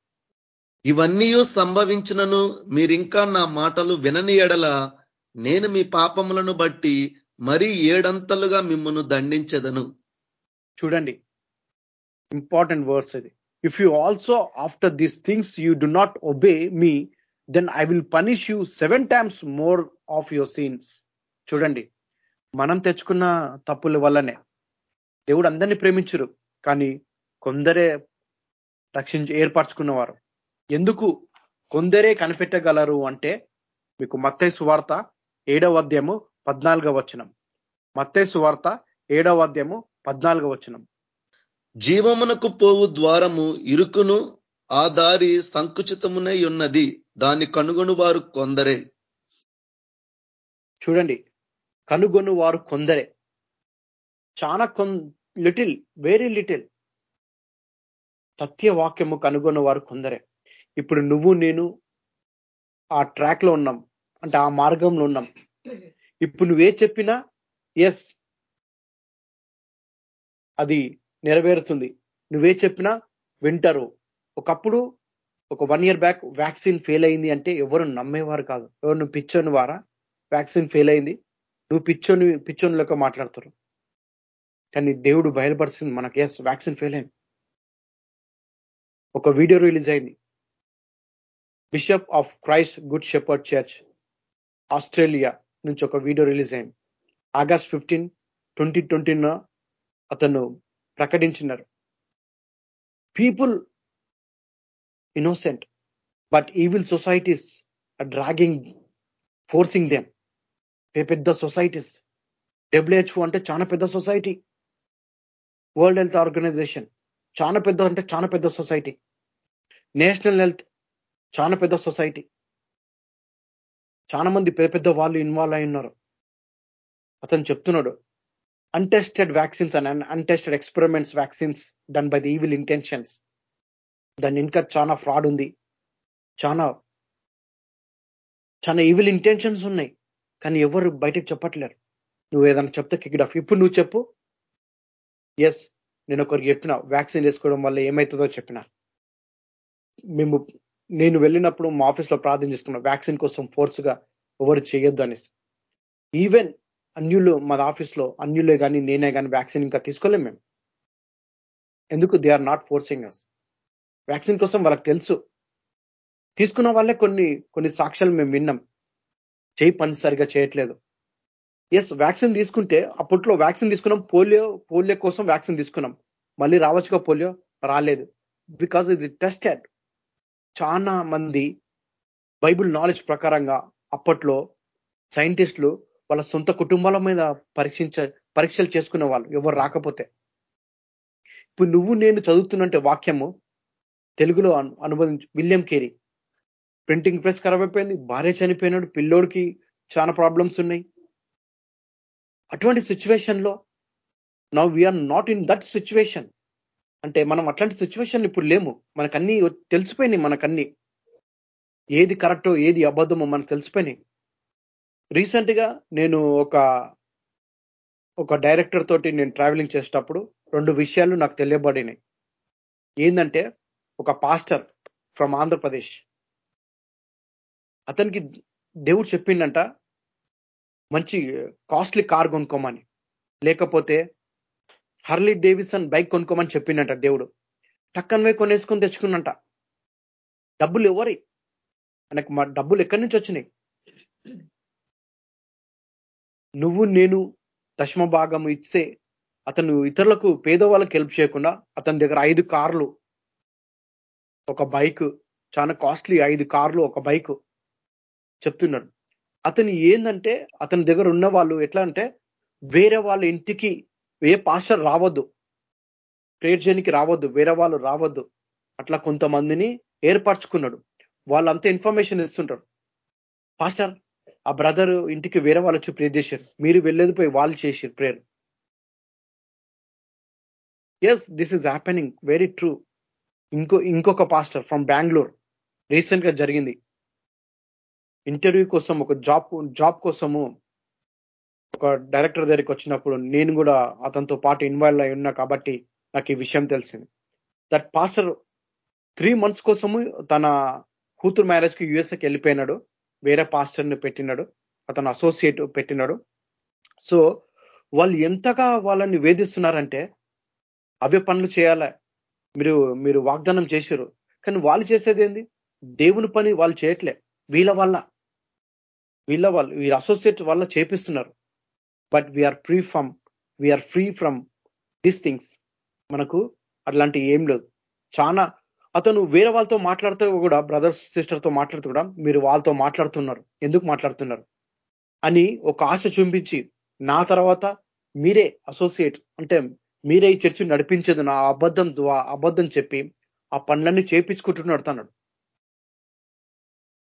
ఇవన్నీ సంభవించినను మీరింకా నా మాటలు వినని ఎడల నేను మీ పాపములను బట్టి మరీ ఏడంతలుగా మిమ్మల్ని దండించదను. చూడండి. ఇంపార్టెంట్ వర్డ్స్ ఇది. If you also after these things you do not obey me then I will punish you seven times more of your sins చూడండి. మనం తెచ్చుకున్న తప్పుల వల్లనే. దేవుడు అందరినీ ప్రేమించరు. కానీ కొందరే రక్షించి ఏర్పరచుకున్నవారు. ఎందుకు కొందరే కనిపెట్టగలరు అంటే మీకు మత్తయి సువార్త ఏడవ అధ్యాయము పద్నాలుగవ వచనం. మత్తయి సువార్త ఏడవ అధ్యాయము పద్నాలుగవ వచనం. జీవమునకు పోవు ద్వారము ఇరుకును ఆ దారి సంకుచితమునై ఉన్నది. దాన్ని కనుగొను వారు కొందరే. చూడండి. కనుగొను వారు కొందరే. చాలా కొన్ లిటిల్ వెరీ లిటిల్ సత్య వాక్యము కనుగొన్న వారు కొందరే. ఇప్పుడు నువ్వు నేను ఆ ట్రాక్లో ఉన్నాం. అంటే ఆ మార్గంలో ఉన్నాం. ఇప్పుడు నువ్వే చెప్పినా ఎస్ అది నెరవేరుతుంది. నువ్వే చెప్పినా వింటారు. ఒకప్పుడు ఒక one year back vaccine fail అయింది అంటే ఎవరు నమ్మేవారు కాదు. ఎవరు నువ్వు పిచ్చోని వారా? వ్యాక్సిన్ ఫెయిల్ అయింది. నువ్వు పిచ్చోని పిచ్చోనిలోకి మాట్లాడతారు కానీ దేవుడు బయలుపరుస్తుంది మనకి ఎస్ వ్యాక్సిన్ ఫెయిల్ అయింది. ఒక వీడియో రిలీజ్ అయింది. Bishop of Christ good shepherd church Australia నుంచి ఒక వీడియో రిలీజ్ అయింది. ఆగస్ట్ ఫిఫ్టీన్ ట్వంటీ ట్వంటీన అతను ప్రకటించినారు. People innocent but evil societies dragging forcing them పెద్ద సొసైటీస్ డబ్ల్యూహెచ్ఓ అంటే చాలా పెద్ద సొసైటీ వరల్డ్ హెల్త్ ఆర్గనైజేషన్ చాలా పెద్ద అంటే చాలా పెద్ద సొసైటీ నేషనల్ హెల్త్ చాలా పెద్ద సొసైటీ. చాలా మంది పెద్ద పెద్ద వాళ్ళు ఇన్వాల్వ్ అయి ఉన్నారు. అతను చెప్తున్నాడు untested vaccines and untested experiments vaccines done by the evil intentions దాని ఇంకా చాలా ఫ్రాడ్ ఉంది. చాలా చాలా ఈవిల్ ఇంటెన్షన్స్ ఉన్నాయి. కానీ ఎవరు బయటకు చెప్పట్లేరు. నువ్వు ఏదైనా చెప్తే కిక్ ఆఫ్ ఇప్పుడు నువ్వు చెప్పు. ఎస్ నేను ఒకరికి చెప్పిన వ్యాక్సిన్ వేసుకోవడం వల్ల ఏమవుతుందో చెప్పిన. మేము నేను వెళ్ళినప్పుడు మా ఆఫీస్లో ప్రార్థన చేసుకున్నా వ్యాక్సిన్ కోసం ఫోర్స్గా ఎవరు చేయొద్దు అనేసి. ఈవెన్ అన్యులు మా ఆఫీస్లో అన్యులే కానీ నేనే కానీ వ్యాక్సిన్ ఇంకా తీసుకోలేం మేము. ఎందుకు? They are not forcing us vaccine కోసం వాళ్ళకి తెలుసు. తీసుకున్న వాళ్ళే కొన్ని కొన్ని సాక్ష్యాలు మేము విన్నాం. చేయి పని సరిగా చేయట్లేదు. ఎస్ వ్యాక్సిన్ తీసుకుంటే అప్పట్లో వ్యాక్సిన్ తీసుకున్నాం పోలియో పోలియో కోసం వ్యాక్సిన్ తీసుకున్నాం. మళ్ళీ రావచ్చుగా పోలియో? రాలేదు. బికాజ్ ఇది టెస్టెడ్ చాలా మంది బైబుల్ నాలెడ్జ్ ప్రకారంగా అప్పట్లో సైంటిస్టులు వాళ్ళ సొంత కుటుంబాల మీద పరీక్షించ పరీక్షలు చేసుకునే వాళ్ళు ఎవరు రాకపోతే. ఇప్పుడు నువ్వు నేను చదువుతున్నంటే వాక్యము తెలుగులో అనుబంధించి విలియం కేరీ. ప్రింటింగ్ ప్రెస్ ఖరాబ్ అయిపోయింది భార్య చనిపోయినాడు పిల్లోడికి చాలా ప్రాబ్లమ్స్ ఉన్నాయి. అటువంటి సిచ్యువేషన్లో now we are not in that situation. అంటే మనం అట్లాంటి సిచ్యువేషన్ ఇప్పుడు లేము. మనకన్నీ తెలిసిపోయినాయి మనకన్నీ. ఏది కరెక్టో ఏది అబద్ధమో మనకు తెలిసిపోయినాయి. రీసెంట్గా నేను ఒక ఒక డైరెక్టర్ తోటి నేను ట్రావెలింగ్ చేసేటప్పుడు రెండు విషయాలు నాకు తెలియబడినాయి. ఏంటంటే ఒక పాస్టర్ ఫ్రమ్ ఆంధ్రప్రదేశ్. అతనికి దేవుడు చెప్పిండంట మంచి కాస్ట్లీ కార్ కొనుక్కోమని. లేకపోతే హర్లీ డేవిసన్ బైక్ కొనుక్కోమని చెప్పిండంట దేవుడు. టక్కనవే కొనేసుకొని తెచ్చుకున్నంట. డబ్బులు ఎవరి? మనకు మా డబ్బులు ఎక్కడి నుంచి వచ్చినాయి? నువ్వు నేను దశమ భాగం ఇస్తే అతను ఇతరులకు పేదవాళ్ళకి హెల్ప్ చేయకుండా అతని దగ్గర ఐదు కార్లు ఒక బైక్ చాలా కాస్ట్లీ ఐదు కార్లు ఒక బైక్ చెప్తున్నాడు. అతను ఏంటంటే అతని దగ్గర ఉన్న వాళ్ళు ఎట్లా అంటే వేరే వాళ్ళ ఇంటికి ఏ పాస్టర్ రావద్దు. ప్రేయర్ చేయనికి రావద్దు. వేరే వాళ్ళు రావద్దు. అట్లా కొంతమందిని ఏర్పరచుకున్నాడు. వాళ్ళంతా ఇన్ఫర్మేషన్ ఇస్తుంటారు. పాస్టర్ ఆ బ్రదర్ ఇంటికి వేరే వాళ్ళు వచ్చి ప్రేర్ చేశారు. మీరు వెళ్ళేది పోయి వాళ్ళు చేశారు prayer yes this is happening very true ఇంకో ఇంకొక పాస్టర్ ఫ్రమ్ బెంగళూరు రీసెంట్గా జరిగింది. ఇంటర్వ్యూ కోసం ఒక జాబ్ జాబ్ కోసము ఒక డైరెక్టర్ దగ్గరికి వచ్చినప్పుడు నేను కూడా అతనితో పాటు ఇన్వాల్వ్ అయి ఉన్నా కాబట్టి నాకు ఈ విషయం తెలిసింది. దట్ పాస్టర్ త్రీ మంత్స్ కోసము తన కూతురు మ్యారేజ్కి యుఎస్ఏకి వెళ్ళిపోయినాడు. వేరే పాస్టర్ని పెట్టినాడు. అతను అసోసియేట్ పెట్టినాడు. సో వాళ్ళు ఎంతగా వాళ్ళని వేధిస్తున్నారంటే అవే పనులు చేయాలా? మీరు మీరు వాగ్దానం చేశారు కానీ వాళ్ళు చేసేది ఏంది? దేవుని పని వాళ్ళు చేయట్లే. వీళ్ళ వల్ల. వీళ్ళ వాళ్ళు వీళ్ళ అసోసియేట్ వల్ల చేపిస్తున్నారు. But we are free from we are free from this things మనకు అట్లాంటి ఏం లేదు. చాలా అతను వేరే వాళ్ళతో మాట్లాడుతూ కూడా బ్రదర్స్ సిస్టర్తో మాట్లాడుతూ కూడా మీరు వాళ్ళతో మాట్లాడుతున్నారు. ఎందుకు మాట్లాడుతున్నారు? అని ఒక ఆశ చూపించి నా తర్వాత మీరే అసోసియేట్ అంటే మీరే ఈ చర్చి నడిపించేది నా అబద్ధం అబద్ధం చెప్పి ఆ పనులన్నీ చేపించుకుంటున్నాడు తన్నాడు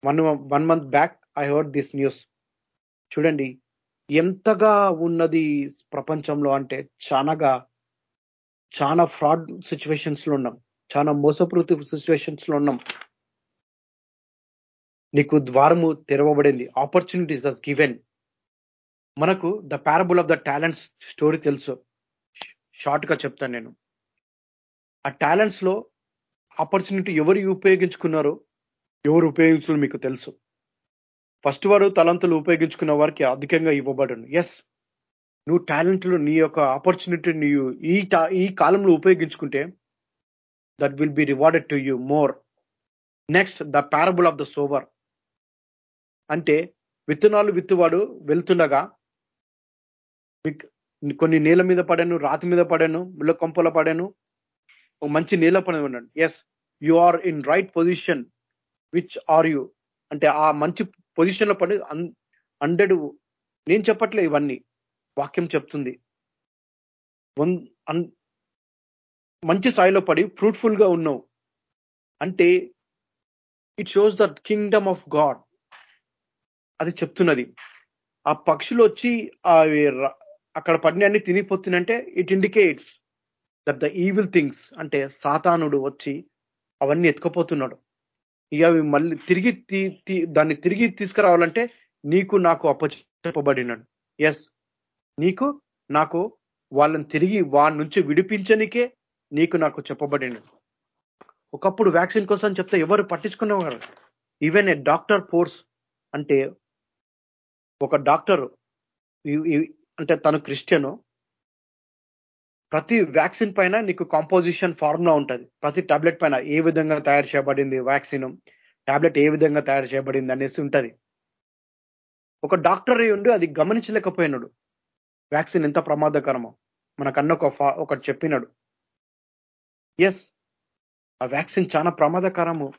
one one month back I heard this news చూడండి ఎంతగా ఉన్నది ప్రపంచంలో అంటే చాలాగా చాలా ఫ్రాడ్ సిచ్యువేషన్స్లో ఉన్నాం. చాలా మోసపూరిత సిచ్యువేషన్స్లో ఉన్నాం. నీకు ద్వారము తెరవబడింది. ఆపర్చునిటీస్ అస్ గివెన్ మనకు the parable of the talents story తెలుసు. షార్ట్గా చెప్తాను నేను. ఆ టాలెంట్స్లో ఆపర్చునిటీ ఎవరు ఉపయోగించుకున్నారో ఎవరు ఉపయోగించు మీకు తెలుసు. ఫస్ట్ వాడు తలంతులు ఉపయోగించుకున్న వారికి అధికంగా ఇవ్వబడను. ఎస్ నువ్వు టాలెంట్లు నీ యొక్క ఆపర్చునిటీ నీవు ఈ ఈ కాలంలో ఉపయోగించుకుంటే that will be rewarded to you more next the parable of the sower అంటే విత్తనాలు విత్తువాడు వెళ్తుండగా కొన్ని నీళ్ళ మీద పడాను రాతి మీద పడాను ముళ్ళ కొంపల పడాను మంచి నీళ్ళ పడి ఉన్నాడు. Yes you are in right position which are you అంటే ఆ మంచి పొజిషన్లో పడి హండ్రెడ్ నేను చెప్పట్లే ఇవన్నీ. వాక్యం చెప్తుంది. మంచి స్థాయిలో పడి ఫ్రూట్ఫుల్గా ఉన్నావు. అంటే it shows the kingdom of God అది చెప్తున్నది. ఆ పక్షులు వచ్చి అక్కడ పడినన్ని తినిపోతుందంటే it indicates that the evil things అంటే సాతానుడు వచ్చి అవన్నీ ఎత్తుకపోతున్నాడు. ఇక అవి మళ్ళీ తిరిగి దాన్ని తిరిగి తీసుకురావాలంటే నీకు నాకు అప్పచెప్పబడినాడు. ఎస్ నీకు నాకు వాళ్ళని తిరిగి వాళ్ళ నుంచి విడిపించనికే నీకు నాకు చెప్పబడినాడు. ఒకప్పుడు వ్యాక్సిన్ కోసం చెప్తే ఎవరు పట్టించుకునేవారు ఈవెన్ ఏ డాక్టర్ ఫోర్స్ అంటే ఒక డాక్టర్ అంటే తను క్రిస్టియను ప్రతి వ్యాక్సిన్ పైన నీకు కాంపోజిషన్ ఫార్ములా ఉంటుంది. ప్రతి టాబ్లెట్ పైన ఏ విధంగా తయారు చేయబడింది వ్యాక్సిన్ టాబ్లెట్ ఏ విధంగా తయారు చేయబడింది అనేసి ఉంటుంది. ఒక డాక్టర్ ఉండి అది గమనించలేకపోయినాడు. వ్యాక్సిన్ ఎంత ప్రమాదకరమో. మనకన్న ఒక ఒకటి చెప్పినాడు. ఎస్ ఆ వ్యాక్సిన్ చాలా ప్రమాదకరము.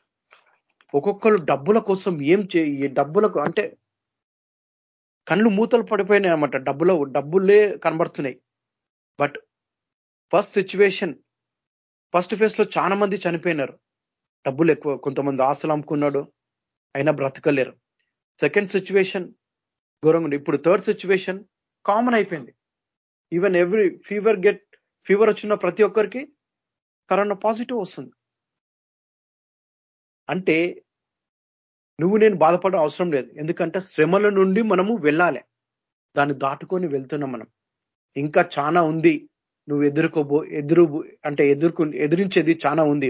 ఒక్కొక్కరు డబ్బుల కోసం ఏం చే డబ్బులకు అంటే కళ్ళు మూతలు పడిపోయినాయి అనమాట డబ్బులో డబ్బులే కనబడుతున్నాయి. బట్ ఫస్ట్ సిచ్యువేషన్ ఫస్ట్ ఫేజ్లో చాలా మంది చనిపోయినారు. డబ్బులు ఎక్కువ కొంతమంది ఆశలు అమ్ముకున్నాడు అయినా బ్రతకలేరు. సెకండ్ సిచ్యువేషన్ ఘోరంగా ఇప్పుడు థర్డ్ సిచ్యువేషన్ కామన్ అయిపోయింది. Even every fever get fever వచ్చిన ప్రతి ఒక్కరికి కరోనా పాజిటివ్ వస్తుంది. అంటే నువ్వు నేను బాధపడడం అవసరం లేదు. ఎందుకంటే శ్రమల నుండి మనము వెళ్ళాలి. దాన్ని దాటుకొని వెళ్తున్నాం మనం. ఇంకా చాలా ఉంది. నువ్వు ఎదుర్కోబో ఎదురు అంటే ఎదుర్కొ ఎదిరించేది చాలా ఉంది.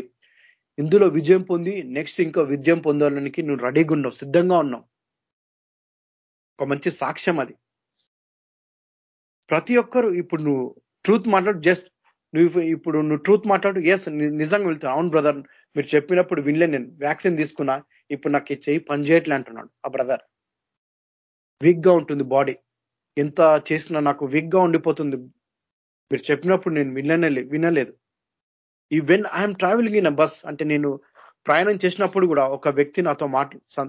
ఇందులో విజయం పొంది నెక్స్ట్ ఇంకా విజయం పొందడానికి నువ్వు రెడీగా ఉన్నావు సిద్ధంగా ఉన్నావు. ఒక మంచి సాక్ష్యం అది. ప్రతి ఒక్కరు ఇప్పుడు నువ్వు ట్రూత్ మాట్లాడు జస్ట్ నువ్వు ఇప్పుడు నువ్వు ట్రూత్ మాట్లాడు ఎస్ నిజంగా వెళ్తావు. అవును బ్రదర్ మీరు చెప్పినప్పుడు వినలే నేను వ్యాక్సిన్ తీసుకున్నా ఇప్పుడు నాకు చెయ్యి పని చేయట్లే అంటున్నాడు ఆ బ్రదర్. వీక్గా ఉంటుంది బాడీ. ఎంత చేసినా నాకు వీక్గా ఉండిపోతుంది మీరు చెప్పినప్పుడు నేను వినలే వినలేదు. ఈ when I'm travelling in bus అంటే నేను ప్రయాణం చేసినప్పుడు కూడా ఒక వ్యక్తి నాతో మాట్లా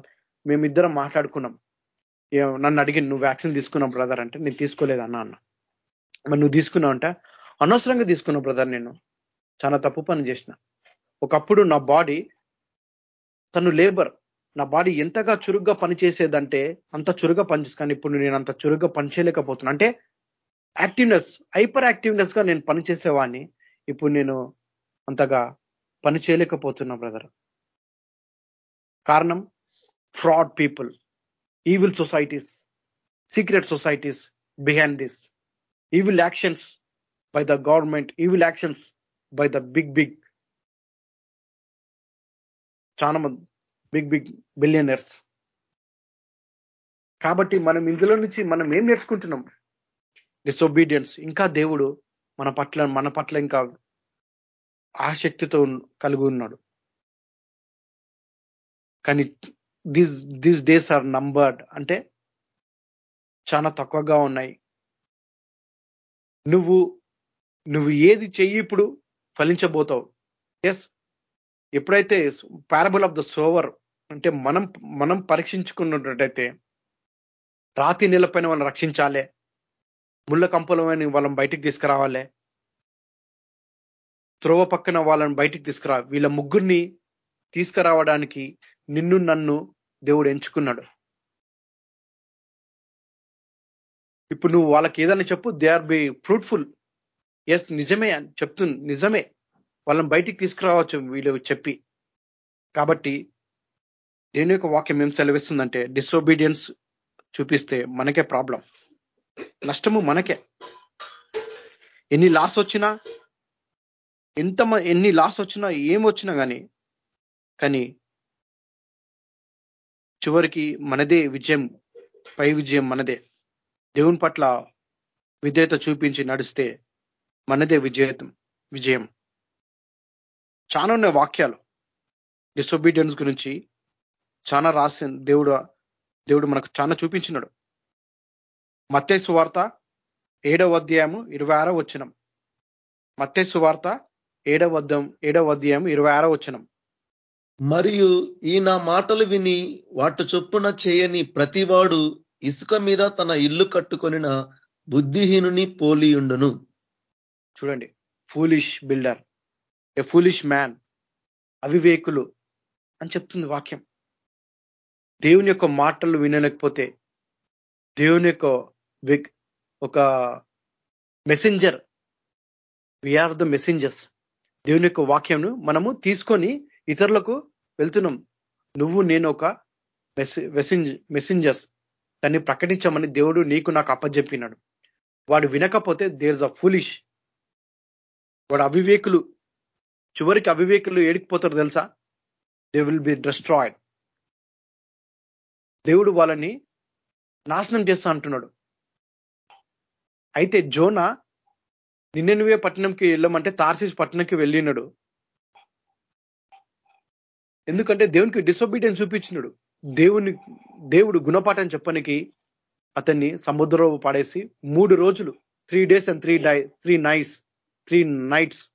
మేమిద్దరం మాట్లాడుకున్నాం. నన్ను అడిగి నువ్వు వ్యాక్సిన్ తీసుకున్నావు బ్రదర్? అంటే నేను తీసుకోలేదు అన్న అన్న. మరి నువ్వు తీసుకున్నావు అంటే అనవసరంగా తీసుకున్నావు బ్రదర్ నేను. చాలా తప్పు పని చేసిన. ఒకప్పుడు నా బాడీ తను లేబర్. నా బాడీ ఎంతగా చురుగ్గా పనిచేసేదంటే అంత చురుగ్గా పనిచేసి కానీ ఇప్పుడు నేను అంత చురుగ్గా పనిచేయలేకపోతున్నా అంటే యాక్టివ్నెస్ హైపర్ యాక్టివ్నెస్గా నేను పనిచేసేవాడిని ఇప్పుడు నేను అంతగా పని చేయలేకపోతున్నా బ్రదర్ కారణం fraud people evil societies secret societies behind this evil actions by the government evil actions by the big big చాలా మంది బిగ్ బిగ్ బిలియనర్స్ కాబట్టి మనం ఇందులో నుంచి మనం ఏం నేర్చుకుంటున్నాం? డిసొబీడియన్స్ ఇంకా దేవుడు మన పట్ల మన పట్ల ఇంకా ఆసక్తితో కలిగి ఉన్నాడు. కానీ these these days are numbered అంటే చాలా తక్కువగా ఉన్నాయి. నువ్వు నువ్వు ఏది చెయ్యి ఇప్పుడు ఫలించబోతావు. ఎస్ ఎప్పుడైతే పారబుల్ ఆఫ్ ద సోవర్ అంటే మనం మనం పరీక్షించుకున్నట్టయితే రాతి నెలపైన వాళ్ళని రక్షించాలి. ముళ్ళ కంపలమైన వాళ్ళని బయటికి తీసుకురావాలి. త్రోవ పక్కన వాళ్ళని బయటికి తీసుకురా. వీళ్ళ ముగ్గురిని తీసుకురావడానికి నిన్ను నన్ను దేవుడు ఎంచుకున్నాడు. ఇప్పుడు నువ్వు వాళ్ళకి ఏదైనా చెప్పు. They are be fruitful yes నిజమే అని చెప్తు నిజమే. వాళ్ళని బయటికి తీసుకురావచ్చు వీళ్ళు చెప్పి. కాబట్టి దేని యొక్క వాక్యం ఏం సెలవిస్తుందంటే డిసోబీడియన్స్ చూపిస్తే మనకే ప్రాబ్లం నష్టము మనకే. ఎన్ని లాస్ వచ్చినా ఎంత ఎన్ని లాస్ వచ్చినా ఏం వచ్చినా కానీ కానీ చివరికి మనదే విజయం పై విజయం మనదే. దేవుని పట్ల విధేయత చూపించి నడిస్తే మనదే విజేతం విజయం. చాలా ఉన్నాయి వాక్యాలు. డిసొబీడియన్స్ గురించి చాలా రాసి దేవుడు దేవుడు మనకు చాలా చూపించినాడు. మత్తేసు వార్త ఏడవ అధ్యాయము ఇరవై ఆరో వచ్చినం మత్తేసు వార్త ఏడవ అధ్యాయం ఏడవ అధ్యాయం ఇరవై ఆరో వచ్చినం మరియు ఈ నా మాటలు విని వాటి చొప్పున చేయని ప్రతివాడు ఇసుక మీద తన ఇల్లు కట్టుకొనిన బుద్ధిహీనుని పోలియుండును. చూడండి. Foolish builder a foolish man అవివేకులు అని చెప్తుంది వాక్యం. దేవుని యొక్క మాటలు వినలేకపోతే దేవుని యొక్క ఒక మెసెంజర్ వీఆర్ ద మెసెంజర్స్ దేవుని యొక్క వాక్యంను మనము తీసుకొని ఇతరులకు వెళ్తున్నాం. నువ్వు నేను ఒక మెసెంజర్స్ దాన్ని ప్రకటించమని దేవుడు నీకు నాకు అప్పజెప్పినాడు. వాడు వినకపోతే దేర్ ఇస్ అ ఫులిష్ వాడు అవివేకులు. చివరికి అవివేకులు ఏడికిపోతారు తెలుసా? దే విల్ బి డిస్ట్రాయిడ్ దేవుడు వాళ్ళని నాశనం చేస్తా అంటున్నాడు. అయితే జోనా నిన్నెనువే పట్టణంకి వెళ్ళమంటే తార్సిస్ పట్టణంకి వెళ్ళినాడు. ఎందుకంటే దేవునికి డిసొబీడియన్స్ చూపించినాడు. దేవుని దేవుడు గుణపాఠం చెప్పనికి అతన్ని సముద్రం పడేసి మూడు రోజులు three days and three day three nights three nights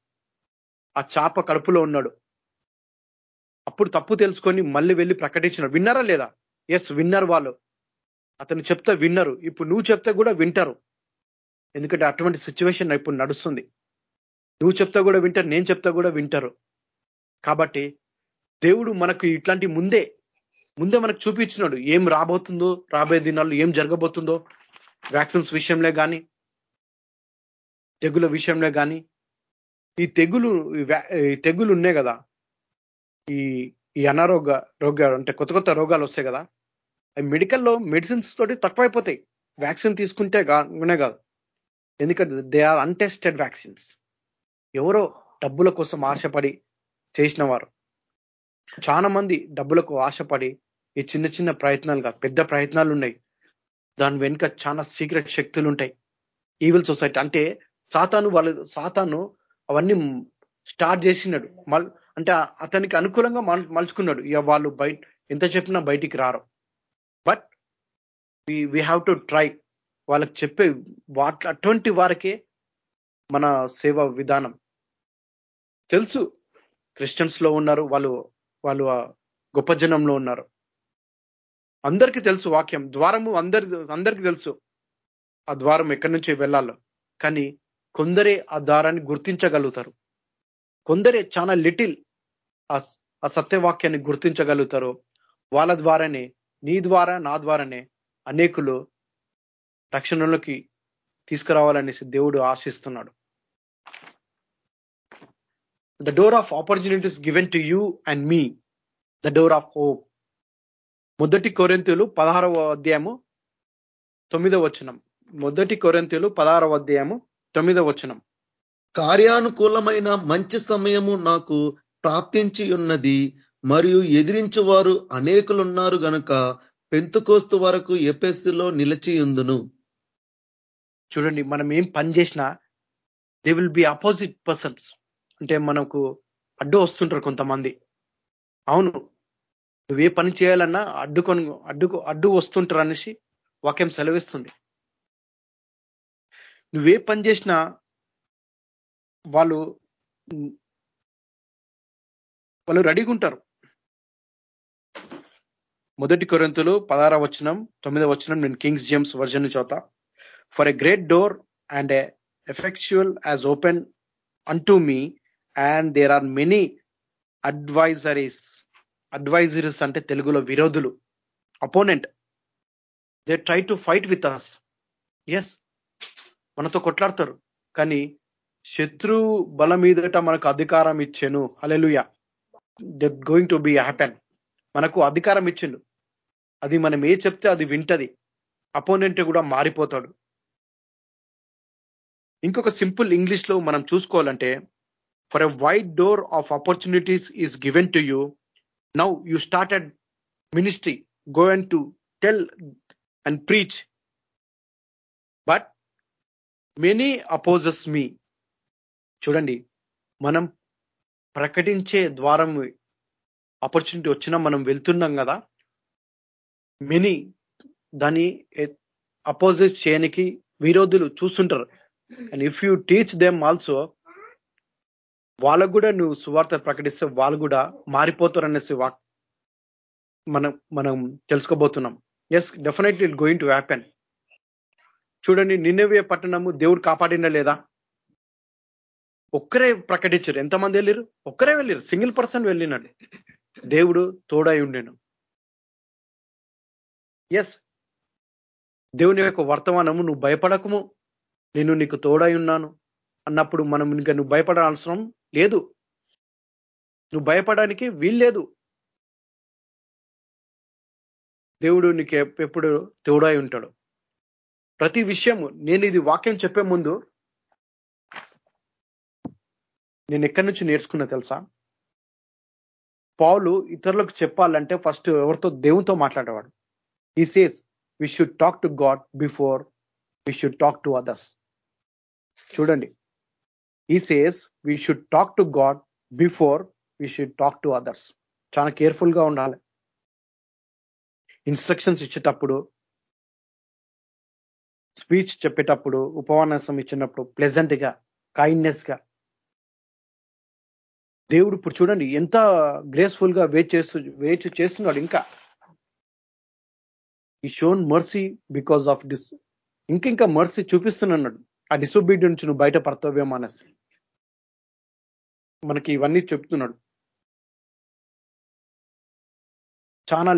ఆ చాప కడుపులో ఉన్నాడు. అప్పుడు తప్పు తెలుసుకొని మళ్ళీ వెళ్ళి ప్రకటించినాడు. విన్నారా లేదా? ఎస్ విన్నర్ వాళ్ళు. అతను చెప్తే విన్నరు. ఇప్పుడు నువ్వు చెప్తే కూడా వింటారు. ఎందుకంటే అటువంటి సిచ్యువేషన్ ఇప్పుడు నడుస్తుంది. నువ్వు చెప్తా కూడా వింటారు నేను చెప్తా కూడా వింటారు. కాబట్టి దేవుడు మనకు ఇట్లాంటి ముందే ముందే మనకు చూపించినాడు. ఏం రాబోతుందో రాబోయే దినాల్లో ఏం జరగబోతుందో వ్యాక్సిన్స్ విషయంలో కానీ తెగుల విషయంలో కానీ ఈ తెగులు ఈ తెగులు ఉన్నాయి కదా. ఈ ఈ అనారోగ్య రోగాలు అంటే కొత్త కొత్త రోగాలు వస్తాయి కదా. అవి మెడికల్లో మెడిసిన్స్ తోటి తక్కువైపోతాయి. వ్యాక్సిన్ తీసుకుంటే కానే కాదు. ఎందుకంటే దే ఆర్ అన్టెస్టెడ్ వ్యాక్సిన్స్ ఎవరో డబ్బుల కోసం ఆశపడి చేసిన వారు. చాలా మంది డబ్బులకు ఆశపడి ఈ చిన్న చిన్న ప్రయత్నాలుగా పెద్ద ప్రయత్నాలు ఉన్నాయి దాని వెనుక చాలా సీక్రెట్ శక్తులు ఉంటాయి ఈవిల్ సొసైటీ అంటే సాతాను వాళ్ళు సాతాను అవన్నీ స్టార్ట్ చేసినాడు. అంటే అతనికి అనుకూలంగా మలుచుకున్నాడు. ఇక వాళ్ళు బయట ఎంత చెప్పినా బయటికి రారు. But we have to try వాళ్ళకి చెప్పే వాట్ అటువంటి వారికే మన సేవ విధానం. తెలుసు క్రిస్టియన్స్లో ఉన్నారు వాళ్ళు వాళ్ళు గొప్ప జనంలో ఉన్నారు. అందరికీ తెలుసు వాక్యం. ద్వారము అందరి అందరికీ తెలుసు ఆ ద్వారం ఎక్కడి నుంచి వెళ్ళాలో. కానీ కొందరే ఆ ద్వారాన్ని గుర్తించగలుగుతారు. కొందరే చాలా లిటిల్ ఆ సత్యవాక్యాన్ని గుర్తించగలుగుతారు. వాళ్ళ ద్వారానే నీ ద్వారా నా ద్వారానే అనేకులు రక్షణలోకి తీసుకురావాలనేసి దేవుడు ఆశిస్తున్నాడు. The door of opportunities given to you and me the door of hope మొదటి కొరెంతులు పదహారవ అధ్యాయము తొమ్మిదవ వచనం. మొదటి కొరెంతులు పదహారవ అధ్యాయము తొమ్మిదవ వచనం. కార్యానుకూలమైన మంచి సమయము నాకు ప్రాప్తించి ఉన్నది మరియు ఎదిరించు వారు అనేకులున్నారు గనక పెంతుకోస్తు వరకు ఎపెస్సులో నిలిచి ఉందును చూడండి మనం ఏం పని చేసినా they will be opposite persons అంటే మనకు అడ్డు వస్తుంటారు కొంతమంది. అవును నువ్వే పని చేయాలన్నా అడ్డుకొని అడ్డుకు అడ్డు వస్తుంటారు అనేసి వాక్యం సెలవిస్తుంది. నువ్వే పని చేసినా వాళ్ళు వాళ్ళు రెడీగా ఉంటారు. మొదటి కొరంతులు పదార వచనం తొమ్మిదవ వచనం నేను Kings James version చోత. For a great door and a effectual as open on me and there are many advisories advisories అంటే తెలుగులో విరోధులు opponent they try to fight with us yes మనతో కొట్లాడతారు. కానీ శత్రు బల మీదట మనకు అధికారం ఇచ్చాను. Alleluia the going to be happen మనకు అధికారం ఇచ్చిండు అది మనం ఏ చెప్తే అది వింటది. అపోనెంట్ కూడా మారిపోతాడు. ఇంకొక సింపుల్ ఇంగ్లీష్లో మనం చూసుకోవాలంటే for a wide door of opportunities is given to you now you started ministry go and to tell and preach but many opposes me చూడండి మనం ప్రకటించే ద్వారం ఆపర్చునిటీ వచ్చినా మనం వెళ్తున్నాం కదా మెనీ దాన్ని అపోజిట్ చేయడానికి విరోధులు చూస్తుంటారు. And if you teach them also వాళ్ళకు కూడా నువ్వు సువార్త ప్రకటిస్తే వాళ్ళు కూడా మారిపోతారు అనేసి వాక్ మనం మనం తెలుసుకోబోతున్నాం. Yes definitely it going to happen చూడండి నిన్నవే పట్టణము దేవుడు కాపాడినా లేదా? ఒక్కరే ప్రకటించారు. ఎంతమంది వెళ్ళారు ఒక్కరే వెళ్ళారు సింగిల్ పర్సన్ వెళ్ళినాడు. దేవుడు తోడై ఉండేను. ఎస్ దేవుని యొక్క వర్తమానము నువ్వు భయపడకము. నేను నీకు తోడై ఉన్నాను. అన్నప్పుడు మనం ఇంకా నువ్వు భయపడాల్సిన లేదు. నువ్వు భయపడడానికి వీల్లేదు. దేవుడు నీకు ఎప్పుడు తోడై ఉంటాడు. ప్రతి విషయము నేను ఇది వాక్యం చెప్పే ముందు నేను ఎక్కడి నుంచి నేర్చుకున్నా తెలుసా? పావులు ఇతరులకు చెప్పాలంటే ఫస్ట్ ఎవరితో దేవునితో మాట్లాడేవాడు. He says we should talk to God before we should talk to others చూడండి. He says we should talk to God before we should talk to others చాలా కేర్ఫుల్గా ఉండాలి. ఇన్స్ట్రక్షన్స్ ఇచ్చేటప్పుడు స్పీచ్ చెప్పేటప్పుడు ఉపవాసం ఇచ్చినప్పుడు ప్లెజెంట్గా కైండ్నెస్గా. దేవుడు ఇప్పుడు చూడండి ఎంత గ్రేస్ఫుల్గా వెయిట్ చేస్తూ వెయిట్ చేస్తున్నాడు ఇంకా. He shown mercy because of this ఇంకా ఇంకా మర్సీ చూపిస్తున్నాడు. ఆ డిసొబీడియన్ నుంచి నువ్వు బయట పడతావేమో అనేసి. మనకి ఇవన్నీ చెప్తున్నాడు. చాలా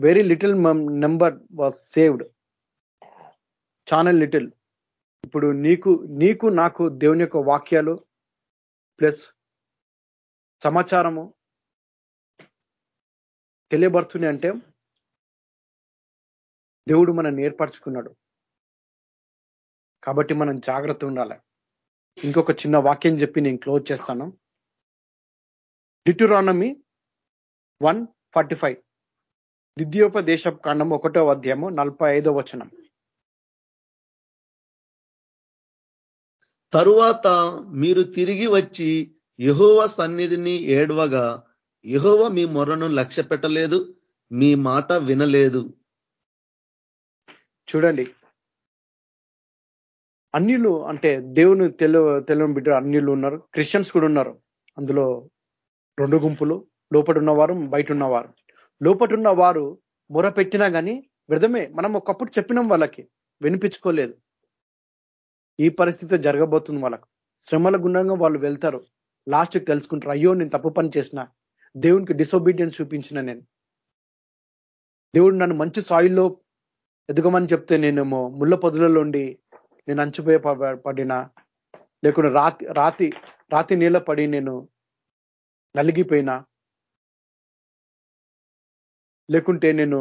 very little number was saved చాలా లిటిల్ ఇప్పుడు నీకు నీకు నాకు దేవుని యొక్క వాక్యాలు ప్లస్ సమాచారము తెలియబడుతుంది అంటే దేవుడు మనం ఏర్పరచుకున్నాడు. కాబట్టి మనం జాగ్రత్త ఉండాలి. ఇంకొక చిన్న వాక్యం చెప్పి నేను క్లోజ్ చేస్తాను. డిటురానమీ వన్ ఫార్టీ ఫైవ్ ద్వితీయోపదేశ కాండం ఒకటో అధ్యాయము నలభై ఐదో వచనం. తరువాత మీరు తిరిగి వచ్చి యహోవ సన్నిధిని ఏడవగా యహోవ మీ మొరను లక్ష్య పెట్టలేదు మీ మాట వినలేదు. చూడండి అన్యులు అంటే దేవుని తెలు తెలియని బిడ్డ అన్యులు ఉన్నారు. క్రిస్టియన్స్ కూడా ఉన్నారు. అందులో రెండు గుంపులు. లోపట ఉన్నవారు బయట ఉన్నవారు లోపట ఉన్న వారు మొర పెట్టినా కానీ వ్యర్థమే. మనం ఒకప్పుడు చెప్పినాం వాళ్ళకి వినిపించుకోలేదు. ఈ పరిస్థితి జరగబోతుంది వాళ్ళకు. శ్రమల గుండంగా వాళ్ళు వెళ్తారు. లాస్ట్కి తెలుసుకుంటారు. అయ్యో నేను తప్పు పని చేసిన. దేవునికి డిసొబీడియన్స్ చూపించిన నేను. దేవుడు నన్ను మంచి సాయిల్లో ఎదగమని చెప్తే నేనేమో ముళ్ళ పొదులలో ఉండి నేను అంచుపోయే పడినా లేకుంటే రాతి రాతి రాతి నీళ్ళ పడి నేను నలిగిపోయినా లేకుంటే నేను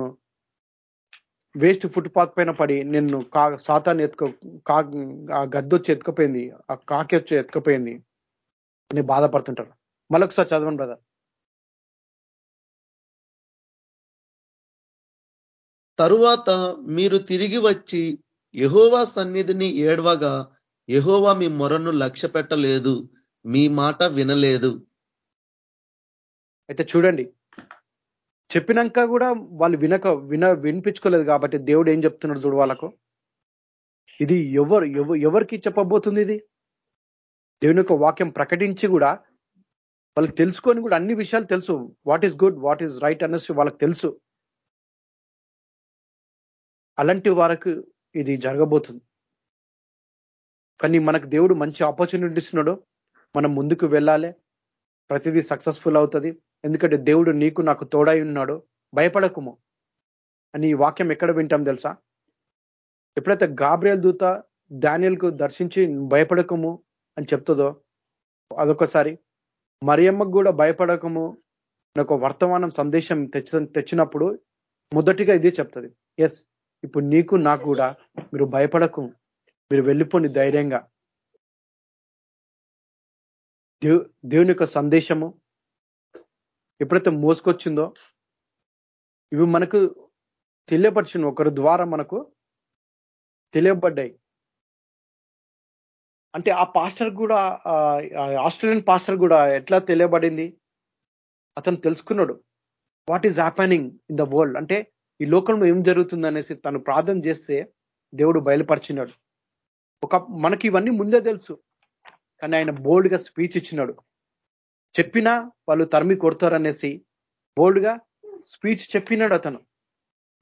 వేస్ట్ ఫుట్పాత్ పైన పడి నేను కా సాతాన్ని ఎత్తుక కా ఆ గద్దొచ్చి ఎత్తుకపోయింది ఆ కాకి వచ్చి ఎత్తుకపోయింది అని బాధపడుతుంటారు మళ్ళొకసారి చదవండి బ్రదర్ తరువాత మీరు తిరిగి వచ్చి యహోవా సన్నిధిని ఏడవగా యహోవా మీ మొరను లక్ష్య పెట్టలేదు మీ మాట వినలేదు. అయితే చూడండి చెప్పినాక కూడా వాళ్ళు వినక విన వినిపించుకోలేదు కాబట్టి దేవుడు ఏం చెప్తున్నాడు చూడు వాళ్ళకు? ఇది ఎవరు ఎవరికి చెప్పబోతుంది ఇది? దేవుని యొక్క వాక్యం ప్రకటించి కూడా వాళ్ళకి తెలుసుకొని కూడా అన్ని విషయాలు తెలుసు. What is good what is right అనేసి వాళ్ళకి తెలుసు. అలాంటి వారికి ఇది జరగబోతుంది. కానీ మనకు దేవుడు మంచి ఆపర్చునిటీ ఇస్తున్నాడు. మనం ముందుకు వెళ్ళాలి. ప్రతిదీ సక్సెస్ఫుల్ అవుతుంది. ఎందుకంటే దేవుడు నీకు నాకు తోడై ఉన్నాడు. భయపడకుము. అని ఈ వాక్యం ఎక్కడ వింటాం తెలుసా? ఎప్పుడైతే గాబ్రియల్ దూత కు దర్శించి భయపడకము అని చెప్తుందో అదొకసారి. మరియమ్మకు కూడా భయపడకము ఒక వర్తమానం సందేశం తెచ్చ తెచ్చినప్పుడు మొదటిగా ఇదే చెప్తుంది. ఎస్ ఇప్పుడు నీకు నాకు కూడా మీరు భయపడకు. మీరు వెళ్ళిపోండి ధైర్యంగా. దేవు దేవుని యొక్క సందేశము ఎప్పుడైతే మోసుకొచ్చిందో ఇవి మనకు తెలియపరిచిన ఒకరి ద్వారా మనకు తెలియబడ్డాయి. అంటే ఆ పాస్టర్ కూడా ఆస్ట్రేలియన్ పాస్టర్ కూడా ఎట్లా తెలియబడింది? అతను తెలుసుకున్నాడు. What is happening in the world అంటే ఈ లోకంలో ఏం జరుగుతుంది అనేసి తను ప్రార్థన చేస్తే దేవుడు బయలుపరిచినాడు. ఒక మనకి ఇవన్నీ ముందే తెలుసు. కానీ ఆయన బోల్డ్గా స్పీచ్ ఇచ్చినాడు. చెప్పినా వాళ్ళు తరిమి కొడతారనేసి బోల్డ్గా స్పీచ్ చెప్పినాడు అతను.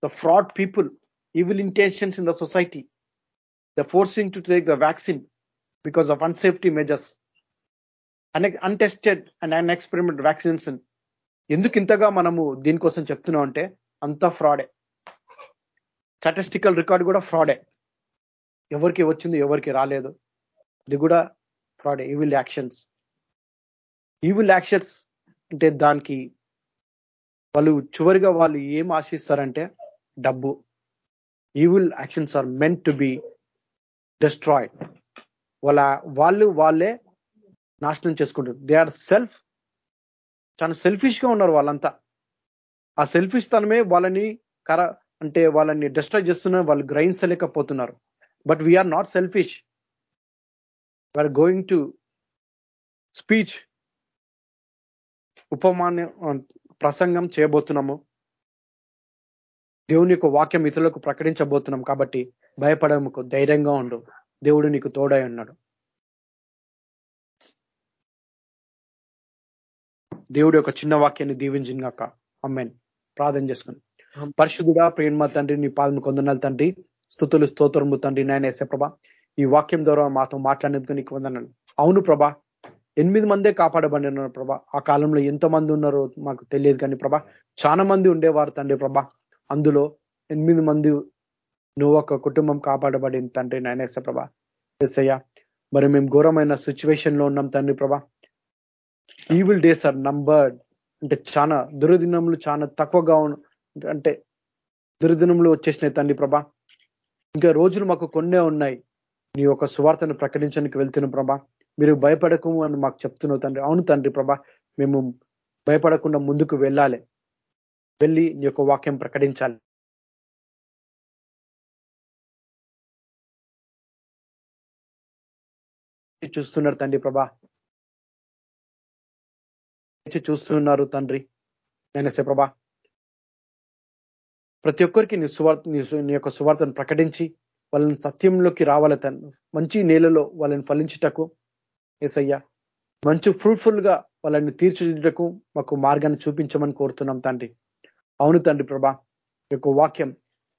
The fraud people evil intentions in the society the forcing to take the vaccine because of unsafety measures untested and unexperiment vaccination ఎందుకు ఇంతగా మనము దీనికోసం చెప్తున్నాం అంటే అంతా ఫ్రాడే. స్టాటిస్టికల్ రికార్డ్ కూడా ఫ్రాడే. ఎవరికి వచ్చింది ఎవరికి రాలేదు. ఇది కూడా ఫ్రాడే. ఈవిల్ యాక్షన్స్ ఈవిల్ యాక్షన్స్ అంటే దానికి వాళ్ళు చివరిగా వాళ్ళు ఏం ఆశిస్తారంటే డబ్బు. Evil actions are meant to be destroyed వాళ్ళ వాళ్ళు వాళ్ళే నాశనం చేసుకుంటారు. దే ఆర్ సెల్ఫ్ చాలా సెల్ఫిష్గా ఉన్నారు వాళ్ళంతా. ఆ సెల్ఫిష్ తనమే వాళ్ళని కర అంటే వాళ్ళని డిస్ట్రాయ్ చేస్తున్నారు వాళ్ళు గ్రహించలేకపోతున్నారు. But we are not selfish we are going to speech ఉపమాన్య ప్రసంగం చేయబోతున్నాము. దేవుని యొక్క వాక్యం ఇతరులకు ప్రకటించబోతున్నాం కాబట్టి భయపడముకు ధైర్యంగా ఉండు. దేవుడు నీకు తోడై ఉన్నాడు. దేవుడు యొక్క చిన్న వాక్యాన్ని దీవించినాక అమ్మాయిని ప్రార్థన చేసుకుని పరిశుద్ధుడా ప్రేమ తండ్రి నీ పాదం కొందనాలు తండ్రి. స్థుతులు స్తోత్రము తండ్రి. నాయన ఎసే ప్రభా ఈ వాక్యం ద్వారా మాతో మాట్లాడేందుకు నీకు వందనాలు. అవును ప్రభా ఎనిమిది మందే కాపాడబడినారు ప్రభా. ఆ కాలంలో ఎంతో మంది ఉన్నారో మాకు తెలియదు కానీ ప్రభా చాలా మంది ఉండేవారు తండ్రి ప్రభా. అందులో ఎనిమిది మంది నువ్వు ఒక కుటుంబం కాపాడబడింది తండ్రి నాయనేస ప్రభా. ఎస్సయ్య మరి మేము ఘోరమైన సిచ్యువేషన్లో ఉన్నాం తండ్రి ప్రభా. ఈవిల్ డేస్ ఆర్ నంబర్డ్ అంటే చాలా దురదినములు చాలా తక్కువగా అంటే దురదినములు వచ్చేసినాయి తండ్రి ప్రభా. ఇంకా రోజులు మాకు కొన్నే ఉన్నాయి. నీ యొక్క సువార్తను ప్రకటించడానికి వెళ్తున్న ప్రభా. మీరు భయపడకు అని మాకు చెప్తున్నావు తండ్రి. అవును తండ్రి ప్రభా మేము భయపడకుండా ముందుకు వెళ్ళాలి. వెళ్ళి నీ యొక్క వాక్యం ప్రకటించాలి. చూస్తున్నారు తండ్రి ప్రభా. చూస్తున్నారు తండ్రి. నేనసే ప్రభా. ప్రతి ఒక్కరికి నీ సువార్త నీ యొక్క సువార్తను ప్రకటించి వాళ్ళని సత్యంలోకి రావాలి తను మంచి నేలలో వాళ్ళని ఫలించుటకు ఏసయ్యా. మంచి ఫ్రూట్ఫుల్గా వాళ్ళని తీర్చిదిద్దటకు మాకు మార్గాన్ని చూపించమని కోరుతున్నాం తండ్రి. అవును తండ్రి ప్రభా. యొక్క వాక్యం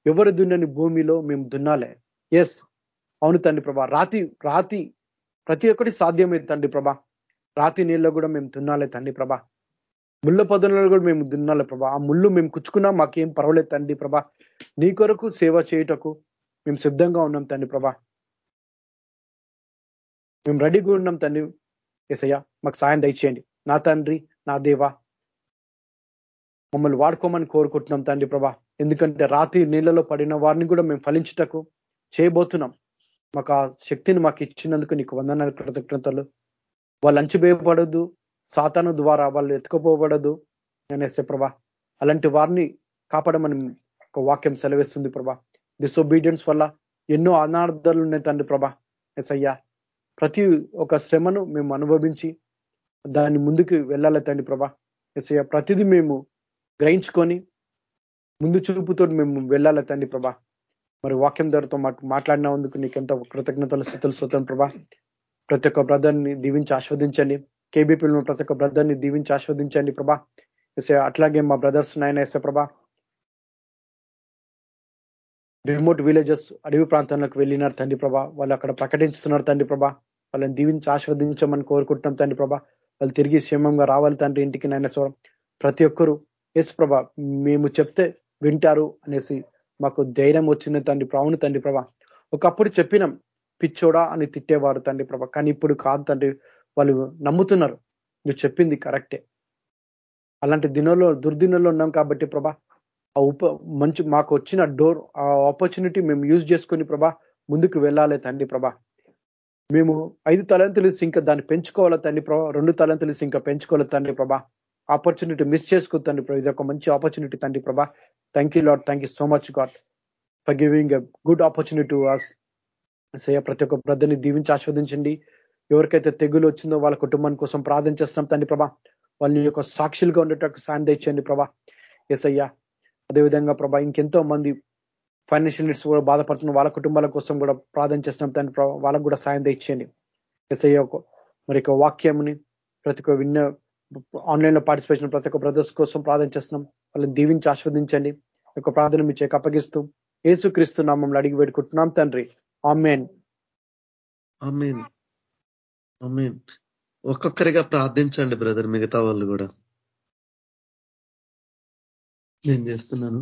ఎవరు దున్నని భూమిలో మేము దున్నాలే. ఎస్ అవును తండ్రి ప్రభా. రాతి రాతి ప్రతి ఒక్కటి సాధ్యమైంది తండ్రి ప్రభా. రాతి నీళ్ళలో కూడా మేము దున్నాలే తండ్రి ప్రభా. ముళ్ళ పదులలో కూడా మేము దున్నాలి ప్రభా. ఆ ముళ్ళు మేము కుచ్చుకున్నా మాకేం పర్వాలేదు తండ్రి ప్రభా. నీ కొరకు సేవ చేయుటకు మేము సిద్ధంగా ఉన్నాం తండ్రి ప్రభా. మేము రెడీగా ఉన్నాం తండ్రి ఎసయ్య మాకు సాయం దయచేయండి. నా తండ్రి నా దేవా మమ్మల్ని వాడుకోమని కోరుకుంటున్నాం తండ్రి ప్రభా. ఎందుకంటే రాత్రి నీళ్ళలో పడిన వారిని కూడా మేము ఫలించుటకు చేయబోతున్నాం. మాకు ఆ శక్తిని మాకు ఇచ్చినందుకు నీకు వందనాలు కృతజ్ఞతలు. వాళ్ళు అంచుబేయబడదు సాతాను ద్వారా వాళ్ళు ఎత్తుకుపోబడదు. అనేసే ప్రభా అలాంటి వారిని కాపాడమని ఒక వాక్యం సెలవిస్తుంది ప్రభా. డిసొబీడియన్స్ వల్ల ఎన్నో అనార్థాలు ఉన్నాయి తండ్రి ప్రభా. ఎస్ అయ్యా ప్రతి ఒక శ్రమను మేము అనుభవించి దాన్ని ముందుకు వెళ్ళాలి తండ్రి ప్రభా? ఎస్ అయ్యా ప్రతిదీ మేము గ్రహించుకొని ముందు చూపుతో మేము వెళ్ళాలి తండ్రి ప్రభా? మరి వాక్యం ధరతో మాకు మాట్లాడినందుకు నీకు కృతజ్ఞతలు స్థుతులు శ్రోతం ప్రభా. ప్రతి ఒక్క బ్రదర్ని దీవించి ఆస్వాదించండి కేబీపీలో ప్రతి ఒక్క బ్రదర్ని దీవించి ఆస్వాదించండి ప్రభా. ఎసే అట్లాగే మా బ్రదర్స్ నాయన ఎసే ప్రభా. రిమోట్ విలేజెస్ అడవి ప్రాంతాలకు వెళ్ళినారు తండ్రి ప్రభా. వాళ్ళు అక్కడ ప్రకటించుతున్నారు తండ్రి ప్రభా. వాళ్ళని దీవించి ఆస్వాదించమని కోరుకుంటున్నాం తండ్రి ప్రభా. వాళ్ళు తిరిగి క్షేమంగా రావాలి తండ్రి ఇంటికి నాయన స్వరం ప్రతి ఒక్కరూ ఎస్ ప్రభా మేము చెప్తే వింటారు అనేసి మాకు ధైర్యం వచ్చింది తండ్రి అవును తండ్రి ప్రభా. ఒకప్పుడు చెప్పినాం పిచ్చోడా అని తిట్టేవారు తండ్రి ప్రభా. కానీ ఇప్పుడు కాదు తండ్రి వాళ్ళు నమ్ముతున్నారు. నువ్వు చెప్పింది కరెక్టే. అలాంటి దినంలో దుర్దినంలో ఉన్నాం కాబట్టి ప్రభా ఆ ఉప మంచి మాకు వచ్చిన డోర్ ఆ ఆపర్చునిటీ మేము యూజ్ చేసుకొని ప్రభా ముందుకు వెళ్ళాలి తండ్రి ప్రభా. మేము ఐదు తలంతులు ఇంకా దాన్ని పెంచుకోవాలి తండ్రి ప్రభా? రెండు తలంతులు ఇంకా పెంచుకోవాలి తండ్రి ప్రభా? ఆపర్చునిటీ మిస్ చేసుకో తండ్రి ప్రభా. ఇది ఒక మంచి ఆపర్చునిటీ తండ్రి ప్రభా. Thank you lord thank you so much God for giving a good opportunity to us సయ్య ప్రతి ఒక్క బ్రదర్ని దీవించి ఆస్వాదించండి ఎవరికైతే తెగులు వచ్చిందో వాళ్ళ కుటుంబాన్ని కోసం ప్రార్థన చేస్తున్నాం తండ్రి ప్రభా. వాళ్ళని యొక్క సాక్షులుగా ఉండేటట్టు సాయం తెచ్చండి ప్రభా. ఎస్ అదేవిధంగా ప్రభా ఇంకెంతో మంది ఫైనాన్షియల్ నీడ్స్ కూడా బాధపడుతున్న వాళ్ళ కుటుంబాల కోసం కూడా ప్రార్థన చేస్తున్నాం తండ్రి ప్రభా. వాళ్ళకు కూడా సాయం తెచ్చేయండి ఎస్ అయ్యా మరి యొక్క వాక్యంని ప్రతి ఒక్క విన్న ఆన్లైన్లో పార్టిసిపేషన్ ప్రతి ఒక్క బ్రదర్స్ కోసం ప్రార్థన చేస్తున్నాం. వాళ్ళని దీవించి ఆస్వాదించండి యొక్క ప్రార్థన మీ చేక అప్పగిస్తూ ఏసు క్రీస్తు నామంలో అడిగి పెట్టుకుంటున్నాం తండ్రి. ఆమెన్ ఒక్కొక్కరిగా ప్రార్థించండి బ్రదర్ మిగతా వాళ్ళు కూడా. నేను చేస్తున్నాను.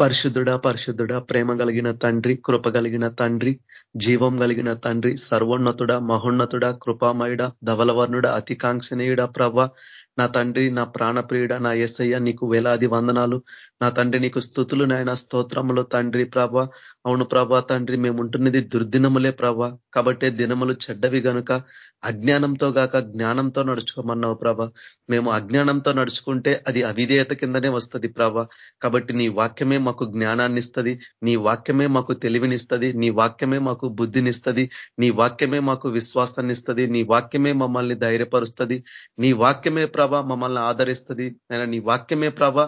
పరిశుద్ధుడా పరిశుద్ధుడా ప్రేమ కలిగిన తండ్రి కృప కలిగిన తండ్రి జీవం కలిగిన తండ్రి సర్వోన్నతుడ మహోన్నతుడ కృపామయుడ ధవలవర్ణుడ అతికాంక్షణీయుడ ప్రభ నా తండ్రి నా ప్రాణప్రియుడ నా ఎస్ఐ నీకు వేలాది వందనాలు. నా తండ్రి నీకు స్థుతులు నాయన. స్తోత్రములు తండ్రి ప్రభ. అవును ప్రభా తండ్రి మేము ఉంటున్నది దుర్దినములే ప్రభ. కాబట్టే దినములు చెడ్డవి గనుక అజ్ఞానంతో గాక జ్ఞానంతో నడుచుకోమన్నావు ప్రభ. మేము అజ్ఞానంతో నడుచుకుంటే అది అవిధేయత కిందనే వస్తుంది ప్రభ. కాబట్టి నీ వాక్యమే మాకు జ్ఞానాన్ని ఇస్తుంది నీ వాక్యమే మాకు తెలివినిస్తుంది నీ వాక్యమే మాకు బుద్ధినిస్తుంది నీ వాక్యమే మాకు విశ్వాసాన్ని ఇస్తుంది నీ వాక్యమే మమ్మల్ని ధైర్యపరుస్తుంది నీ వాక్యమే ప్రభ మమ్మల్ని ఆదరిస్తుంది. నేను నీ వాక్యమే ప్రభ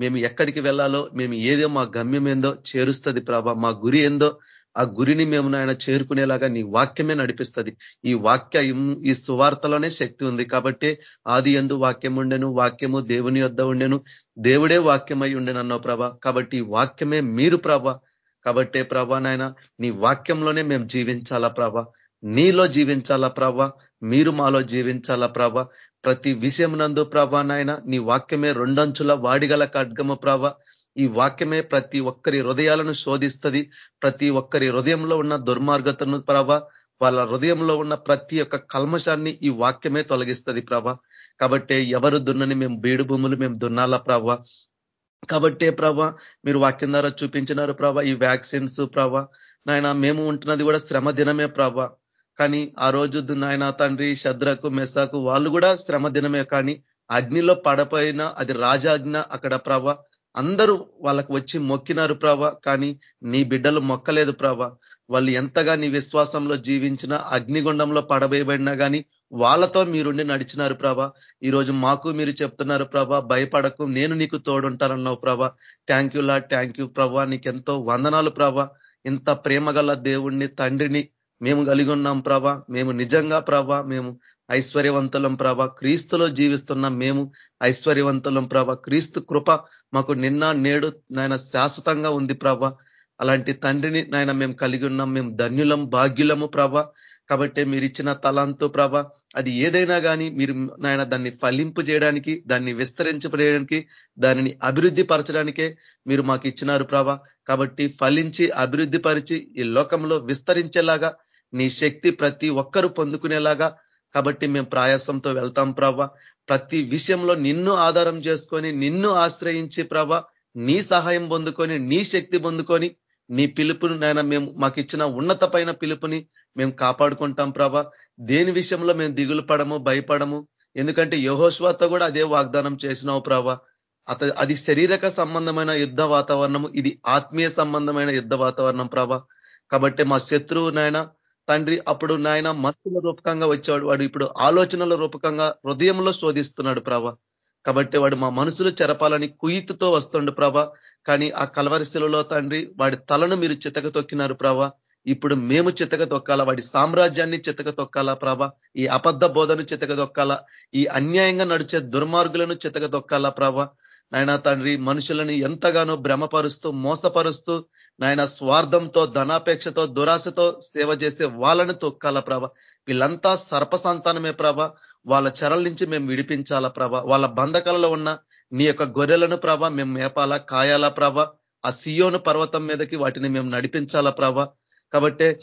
మేము ఎక్కడికి వెళ్ళాలో మేము ఏదో మా గమ్యం ఏందో చేరుస్తుంది ప్రభా మా గురి ఏందో ఆ గురిని మేము నాయన చేరుకునేలాగా నీ వాక్యమే నడిపిస్తుంది. ఈ వాక్య ఈ సువార్తలోనే శక్తి ఉంది కాబట్టి ఆది ఎందు వాక్యం ఉండెను వాక్యము దేవుని యొద్ద ఉండెను దేవుడే వాక్యమై ఉండెనన్నావు ప్రభా. కాబట్టి ఈ వాక్యమే మీరు ప్రభ. కాబట్టే ప్రభా నాయన నీ వాక్యంలోనే మేము జీవించాలా ప్రభ. నీలో జీవించాలా ప్రభ. మీరు మాలో జీవించాలా ప్రభ. ప్రతి విషయం నందు ప్రభా నాయన నీ వాక్యమే రెండంచుల వాడిగల ఖడ్గమ ప్రభ. ఈ వాక్యమే ప్రతి ఒక్కరి హృదయాలను శోధిస్తుంది. ప్రతి ఒక్కరి హృదయంలో ఉన్న దుర్మార్గతను ప్రభ వాళ్ళ హృదయంలో ఉన్న ప్రతి ఒక్క కల్మషాన్ని ఈ వాక్యమే తొలగిస్తుంది ప్రభ. కాబట్టే ఎవరు దున్నని మేము బీడు భూములు మేము దున్నాలా ప్రభ. కాబట్టే ప్రభ మీరు వాక్యం ద్వారా చూపించినారు ప్రభ ఈ వ్యాక్సిన్స్ ప్రభ. నాయన మేము ఉంటున్నది కూడా శ్రమ దినమే ప్రభ. కానీ ఆ రోజు నాయన తండ్రి శద్రకు మెస్సాకు వాళ్ళు కూడా శ్రమ దినమే కానీ అగ్నిలో పడపోయిన అది రాజాజ్ఞ అక్కడ ప్రభ. అందరూ వాళ్ళకు వచ్చి మొక్కినారు ప్రభ. కానీ నీ బిడ్డలు మొక్కలేదు ప్రభ. వాళ్ళు ఎంతగా నీ విశ్వాసంలో జీవించినా అగ్నిగుండంలో పడబోయబడినా కానీ వాళ్ళతో మీరుండి నడిచినారు ప్రభ. ఈరోజు మాకు మీరు చెప్తున్నారు ప్రభ భయపడకు నేను నీకు తోడుంటానన్నావు ప్రభ. Thank you lord thank you ప్రభ. నీకెంతో వందనాలు ప్రభ. ఇంత ప్రేమ దేవుణ్ణి తండ్రిని మేము కలిగి ఉన్నాం ప్రభ. మేము నిజంగా ప్రభ. మేము ఐశ్వర్యవంతులం ప్రభ. క్రీస్తులో జీవిస్తున్న మేము ఐశ్వర్యవంతులం ప్రభ. క్రీస్తు కృప మాకు నిన్న నేడు నాయన శాశ్వతంగా ఉంది ప్రభ. అలాంటి తండ్రిని నాయన మేము కలిగి ఉన్నాం. మేము ధన్యులం భాగ్యులము ప్రభ. కాబట్టి మీరు ఇచ్చిన తలంతో ప్రభ అది ఏదైనా కానీ మీరు నాయన దాన్ని ఫలింపు చేయడానికి దాన్ని విస్తరించబడేయడానికి దానిని అభివృద్ధి పరచడానికే మీరు మాకు ఇచ్చినారు ప్రభ. కాబట్టి ఫలించి అభివృద్ధి పరిచి ఈ లోకంలో విస్తరించేలాగా నీ శక్తి ప్రతి ఒక్కరు పొందుకునేలాగా. కాబట్టి మేము ప్రయాసంతో వెళ్తాం ప్రభ ప్రతి విషయంలో నిన్ను ఆధారం చేసుకొని నిన్ను ఆశ్రయించి ప్రభ నీ సహాయం పొందుకొని నీ శక్తి పొందుకొని నీ పిలుపుని నాయన మేము మాకు ఇచ్చిన ఉన్నత పిలుపుని మేము కాపాడుకుంటాం ప్రభ దేని విషయంలో మేము దిగులు పడము భయపడము ఎందుకంటే యహోశ్వాతో కూడా అదే వాగ్దానం చేసినావు ప్రభ అత అది శరీరక సంబంధమైన యుద్ధ వాతావరణము ఇది ఆత్మీయ సంబంధమైన యుద్ధ వాతావరణం ప్రభ కాబట్టి మా శత్రువు నాయన తండ్రి అప్పుడు నాయన మనసుల రూపకంగా వచ్చాడు వాడు ఇప్పుడు ఆలోచనల రూపకంగా హృదయంలో శోధిస్తున్నాడు ప్రభ. కాబట్టి వాడు మా మనసులు చెరపాలని కుయితుతో వస్తుండు ప్రభ. కానీ ఆ కలవరిశిలలో తండ్రి వాడి తలను మీరు చితక తొక్కినారు ప్రభ. ఇప్పుడు మేము చితక తొక్కాలా వాడి సామ్రాజ్యాన్ని చితక తొక్కాలా ప్రభ. ఈ అబద్ధ బోధను చితక తొక్కాలా ఈ అన్యాయంగా నడిచే దుర్మార్గులను చితక తొక్కాలా ప్రభ. నాయనా తండ్రి మనుషులని ఎంతగానో భ్రమపరుస్తూ మోసపరుస్తూ నాయన స్వార్థంతో ధనాపేక్షతో దురాశతో సేవ చేసే వాళ్ళని తొక్కాల ప్రభ. వీళ్ళంతా సర్ప సంతానమే ప్రభ. వాళ్ళ చెరల నుంచి మేము విడిపించాలా ప్రభ. వాళ్ళ బంధకాలలో ఉన్న నీ యొక్క గొర్రెలను ప్రభ మేము మేపాలా కాయాలా ప్రభ. ఆ సియోను పర్వతం మీదకి వాటిని మేము నడిపించాలా ప్రభ. కాబట్టే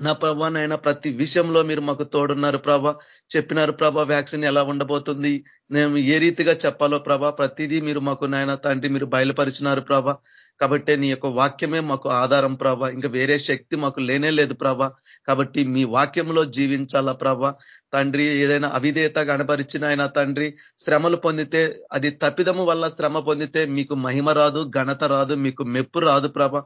నా ప్రభా నాయన ప్రతి విషయంలో మీరు మాకు తోడున్నారు ప్రభా. చెప్పినారు ప్రభా వ్యాక్సిన్ ఎలా ఉండబోతుంది? మేము ఏ రీతిగా చెప్పాలో ప్రభా ప్రతిదీ మీరు మాకు నాయన తండ్రి మీరు బయలుపరిచినారు ప్రభ. కాబట్టి నీ యొక్క వాక్యమే మాకు ఆధారం ప్రభ. ఇంకా వేరే శక్తి మాకు లేనే లేదు ప్రభా. కాబట్టి మీ వాక్యంలో జీవించాలా ప్రభ. తండ్రి ఏదైనా అవిధేయత కనపరిచిన ఆయన తండ్రి శ్రమలు పొందితే అది తప్పిదము వల్ల శ్రమ పొందితే మీకు మహిమ రాదు ఘనత రాదు మీకు మెప్పు రాదు ప్రభ.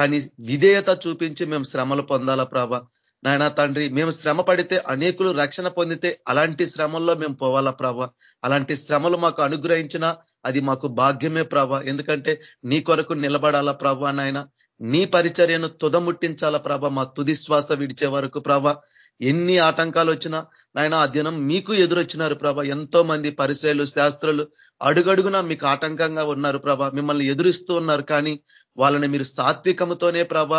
కానీ విధేయత చూపించి మేము శ్రమలు పొందాలా ప్రభా? నాయన తండ్రి మేము శ్రమ పడితే అనేకులు రక్షణ పొందితే అలాంటి శ్రమల్లో మేము పోవాలా ప్రభా? అలాంటి శ్రమలు మాకు అనుగ్రహించిన అది మాకు భాగ్యమే ప్రభా. ఎందుకంటే నీ కొరకు నిలబడాలా ప్రభ నాయన? నీ పరిచర్యను తుదముట్టించాలా ప్రభ? మా తుది శ్వాస విడిచే వరకు ప్రభ ఎన్ని ఆటంకాలు వచ్చినా నాయన ఆ దినం మీకు ఎదురొచ్చినారు ప్రభ. ఎంతో మంది పరిచయలు శాస్త్రులు అడుగడుగున మీకు ఆటంకంగా ఉన్నారు ప్రభ. మిమ్మల్ని ఎదురిస్తూ ఉన్నారు కానీ వాళ్ళని మీరు సాత్వికముతోనే ప్రభ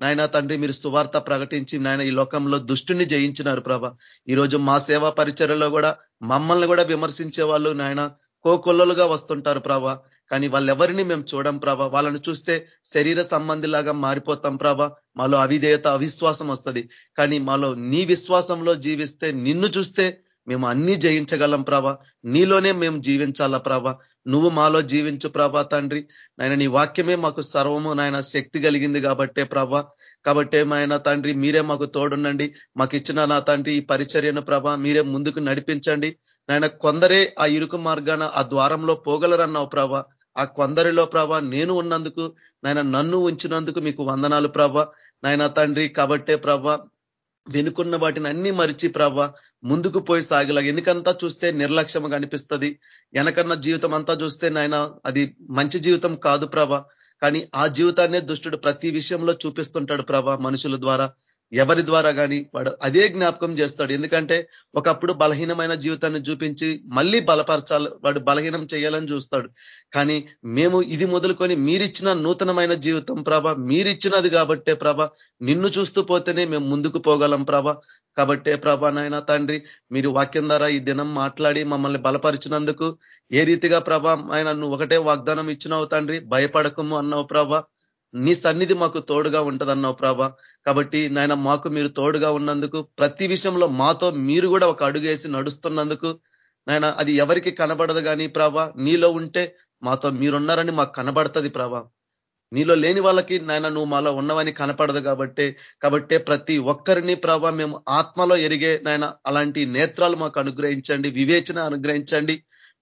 నాయన తండ్రి మీరు సువార్త ప్రకటించి నాయన ఈ లోకంలో దుష్టుని జయించినారు ప్రభ. ఈరోజు మా సేవా పరిచర్యలో కూడా మమ్మల్ని కూడా విమర్శించే వాళ్ళు నాయన కోకొల్లలుగా వస్తుంటారు ప్రభ. కానీ వాళ్ళెవరిని మేము చూడం ప్రభా? వాళ్ళని చూస్తే శరీర సంబంధిలాగా మారిపోతాం ప్రభా. మాలో అవిధేయత అవిశ్వాసం వస్తుంది. కానీ మాలో నీ విశ్వాసంలో జీవిస్తే నిన్ను చూస్తే మేము అన్ని జయించగలం ప్రభా. నీలోనే మేము జీవించాలా ప్రభా? నువ్వు మాలో జీవించు ప్రభా తండ్రి. నాయన నీ వాక్యమే మాకు సర్వము. నాయన శక్తి కలిగింది కాబట్టే ప్రభా. కాబట్టే ఆయన తండ్రి మీరే మాకు తోడుండండి. మాకు ఇచ్చిన నా తండ్రి ఈ పరిచర్యను ప్రభా మీరే ముందుకు నడిపించండి. నాయన కొందరే ఆ ఇరుకు మార్గాన ఆ ద్వారంలో పోగలరన్నావు ప్రభా. ఆ కొందరిలో ప్రభా నేను ఉన్నందుకు నాయన నన్ను ఉంచినందుకు మీకు వందనాలు ప్రభా. నాయన తండ్రి కాబట్టే ప్రభా వెనుకున్న వాటిని అన్ని మరిచి ప్రభ ముందుకు పోయి సాగిలా. ఎన్నికంతా చూస్తే నిర్లక్ష్యం కనిపిస్తుంది వెనకన్న జీవితం అంతా చూస్తే నాయన అది మంచి జీవితం కాదు ప్రభ. కానీ ఆ జీవితాన్నే దుష్టుడు ప్రతి విషయంలో చూపిస్తుంటాడు ప్రభ మనుషుల ద్వారా. ఎవరి ద్వారా కానీ వాడు అదే జ్ఞాపకం చేస్తాడు. ఎందుకంటే ఒకప్పుడు బలహీనమైన జీవితాన్ని చూపించి మళ్ళీ బలపరచాలి వాడు బలహీనం చేయాలని చూస్తాడు. కానీ మేము ఇది మొదలుకొని మీరిచ్చిన నూతనమైన జీవితం ప్రభ మీరిచ్చినది కాబట్టే ప్రభ నిన్ను చూస్తూ పోతేనే మేము ముందుకు పోగలం ప్రభ. కాబట్టే ప్రభా నాయన తండ్రి మీరు వాక్యం ద్వారా ఈ దినం మాట్లాడి మమ్మల్ని బలపరిచినందుకు ఏ రీతిగా ప్రభా ఆయన నువ్వు ఒకటే వాగ్దానం ఇచ్చినావు తండ్రి భయపడకము అన్నావు ప్రభా. నీ సన్నిధి మాకు తోడుగా ఉంటదన్నావు ప్రభా. కాబట్టి నాయన మాకు మీరు తోడుగా ఉన్నందుకు ప్రతి విషయంలో మాతో మీరు కూడా ఒక అడుగేసి నడుస్తున్నందుకు నాయన అది ఎవరికి కనబడదు కానీ ప్రభా నీలో ఉంటే మాతో మీరున్నారని మాకు కనబడుతుంది ప్రభా. నీలో లేని వాళ్ళకి నాయన నువ్వు మాలో ఉన్నవని కనపడదు కాబట్టి కాబట్టే ప్రతి ఒక్కరిని ప్రభా మేము ఆత్మలో ఎరిగే నాయన అలాంటి నేత్రాలు మాకు అనుగ్రహించండి వివేచన అనుగ్రహించండి.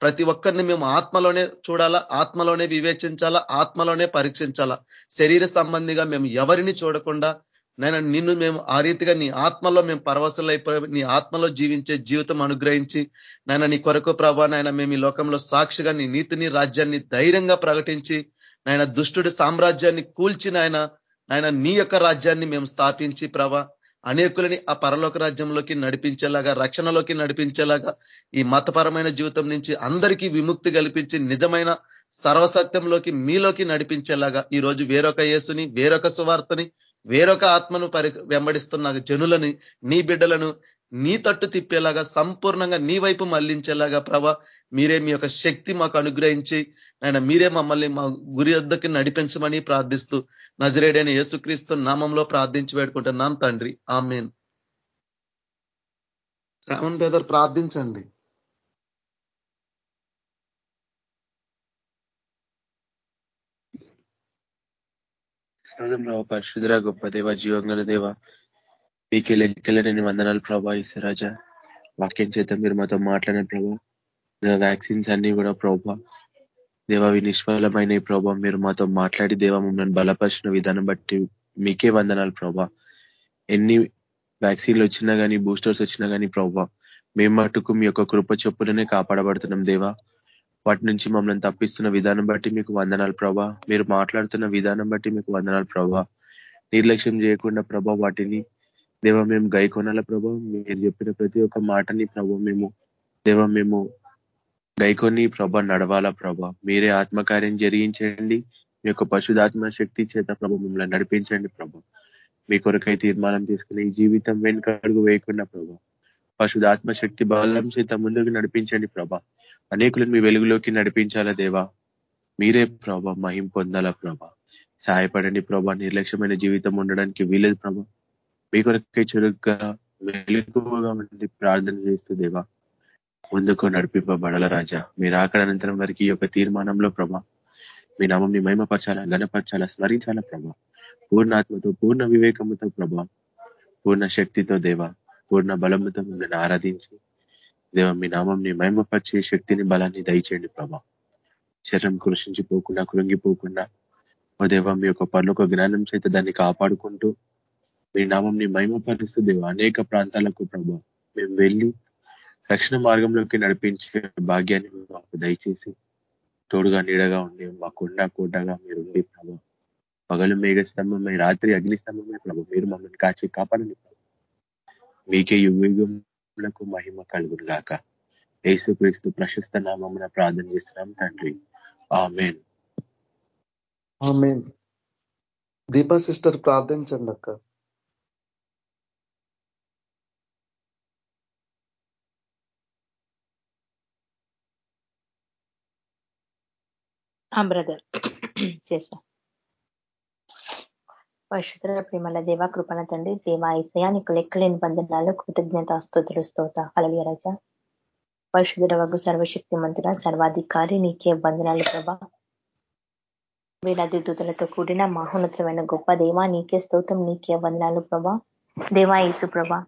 ప్రతి ఒక్కరిని మేము ఆత్మలోనే చూడాలా ఆత్మలోనే వివేచించాలా ఆత్మలోనే పరీక్షించాలా. శరీర సంబంధిగా మేము ఎవరిని చూడకుండా నేను నిన్ను మేము ఆ రీతిగా నీ ఆత్మలో మేము పరవశలైపోయి నీ ఆత్మలో జీవించే జీవితం అనుగ్రహించి నాయన నీ కొరకు ప్రభా నాయన మేము ఈ లోకంలో సాక్షిగా నీ నీతిని రాజ్యాన్ని ధైర్యంగా ప్రకటించి నాయన దుష్టుడి సామ్రాజ్యాన్ని కూల్చి నాయన నాయన నీ యొక్క రాజ్యాన్ని మేము స్థాపించి ప్రభా అనేకులని ఆ పరలోక రాజ్యంలోకి నడిపించేలాగా రక్షణలోకి నడిపించేలాగా ఈ మతపరమైన జీవితం నుంచి అందరికీ విముక్తి కల్పించి నిజమైన సర్వసత్యంలోకి మీలోకి నడిపించేలాగా ఈ రోజు వేరొక యేసుని వేరొక సువార్తని వేరొక ఆత్మను పరి వెంబడిస్తున్న జనులని నీ బిడ్డలను నీ తట్టు తిప్పేలాగా సంపూర్ణంగా నీ వైపు మళ్ళించేలాగా ప్రభ మీరే మీ యొక్క శక్తి మాకు అనుగ్రహించి ఆయన మీరే మమ్మల్ని మా గురి వద్దకి నడిపించమని ప్రార్థిస్తూ నజరేడైన యేసుక్రీస్తు నామంలో ప్రార్థించి వేడుకుంటున్నాం తండ్రి. ఆమెన్. రామన్ పేదర్ ప్రార్థించండి. రావు పరిశుద్ధ గొప్ప దేవ జీవంగల దేవ మీకే లెక్కలేని వందనాలు ప్రభా ఇసరాజా వాక్యం చేత మీరు మాతో మాట్లాడిన ప్రభా. వ్యాక్సిన్స్ అన్ని కూడా ప్రభా. దేవ నిష్ఫలమైన ప్రభా. మీరు మాతో మాట్లాడి దేవ మమ్మల్ని బలపరిచిన విధానం బట్టి మీకే వందనాలు ప్రభా. ఎన్ని వ్యాక్సిన్లు వచ్చినా కానీ బూస్టర్స్ వచ్చినా కానీ ప్రభా మేము మటుకు మీ యొక్క కృప చొప్పులనే కాపాడబడుతున్నాం దేవా. వాటి నుంచి మమ్మల్ని తప్పిస్తున్న విధానం బట్టి మీకు వందనాలు ప్రభా. మీరు మాట్లాడుతున్న విధానం బట్టి మీకు వందనాలు ప్రభా. నిర్లక్ష్యం చేయకుండా ప్రభా వాటిని దేవ మేము గైకొనాల ప్రభావ మీరు చెప్పిన ప్రతి ఒక్క మాటని ప్రభావ మేము దేవ మేము గైకొని ప్రభ నడవాలా ప్రభ. మీరే ఆత్మకార్యం జరిగించండి. మీ యొక్క పశుధాత్మ శక్తి చేత ప్రభ మిమ్మల్ని నడిపించండి ప్రభ. మీ కొరకై తీర్మానం తీసుకుని ఈ జీవితం వెనుక అడుగు వేయకుండా ప్రభా. పశుధాత్మ శక్తి బలం చేత ముందుకు నడిపించండి ప్రభ. అనేకులను మీ వెలుగులోకి నడిపించాలా దేవా? మీరే ప్రభ మహిం పొందాలా ప్రభ. సహాయపడండి ప్రభ నిర్లక్ష్యమైన జీవితం ఉండడానికి వీలేదు ప్రభ. మీ కొరకే చురుగ్గా వెలుగుగా ఉండి ప్రార్థన చేస్తూ దేవా ముందుకు నడిపింపబడల రాజా. మీరు ఆకడ అనంతరం వరకు ఈ యొక్క తీర్మానంలో ప్రభ మీ నామంని మహిమపరచాలా గణపరచాలా స్మరించాలా ప్రభా. పూర్ణాత్మతో పూర్ణ వివేకముతో ప్రభా పూర్ణ శక్తితో దేవ పూర్ణ బలముతో మిమ్మల్ని ఆరాధించి దేవ మీ నామంని మహిమపరిచే శక్తిని బలాన్ని దయచేయండి ప్రభా. శరీరం కృషించిపోకుండా కృంగిపోకుండా ఓ దేవ మీ యొక్క పనులకు జ్ఞానం చేత దాన్ని కాపాడుకుంటూ మీ నామంని మహిమపరుస్తూ దేవ అనేక ప్రాంతాలకు ప్రభా మేము వెళ్ళి రక్షణ మార్గంలోకి నడిపించే భాగ్యాన్ని మాకు దయచేసి తోడుగా నీడగా ఉండి మా కొండ కోటగా మీరు ఉండి ప్రభా. పగలు మేఘ స్తంభమై రాత్రి అగ్ని స్తంభమై ప్రభు మీరు మమ్మల్ని కాచి కాపాడండి మీకే యుగములకు మహిమ కలుగును గాక యేసుక్రీస్తు ప్రశస్త నామమున ప్రార్థన చేస్తున్నాం తండ్రి. ఆమెన్. దీపా సిస్టర్ ప్రార్థించండి అక్క. బ్రదర్ చేసా పరిశుద్ధ ప్రేమల దేవ కృపణ తండ్రి దేవా నీకు లెక్కలేని బంధనాలు కృతజ్ఞత స్థుతులు స్తోత హళలియ రజ. పరిశుద్ధుడ వగ్గు సర్వశక్తి మంతుడ సర్వాధికారి నీకే బంధనాలు ప్రభా. వేలాది దూతలతో కూడిన మహోన్నతమైన గొప్ప దేవ నీకే స్తోత్రం నీకే వందనాలు ప్రభా. దేవా ఈసు ప్రభా.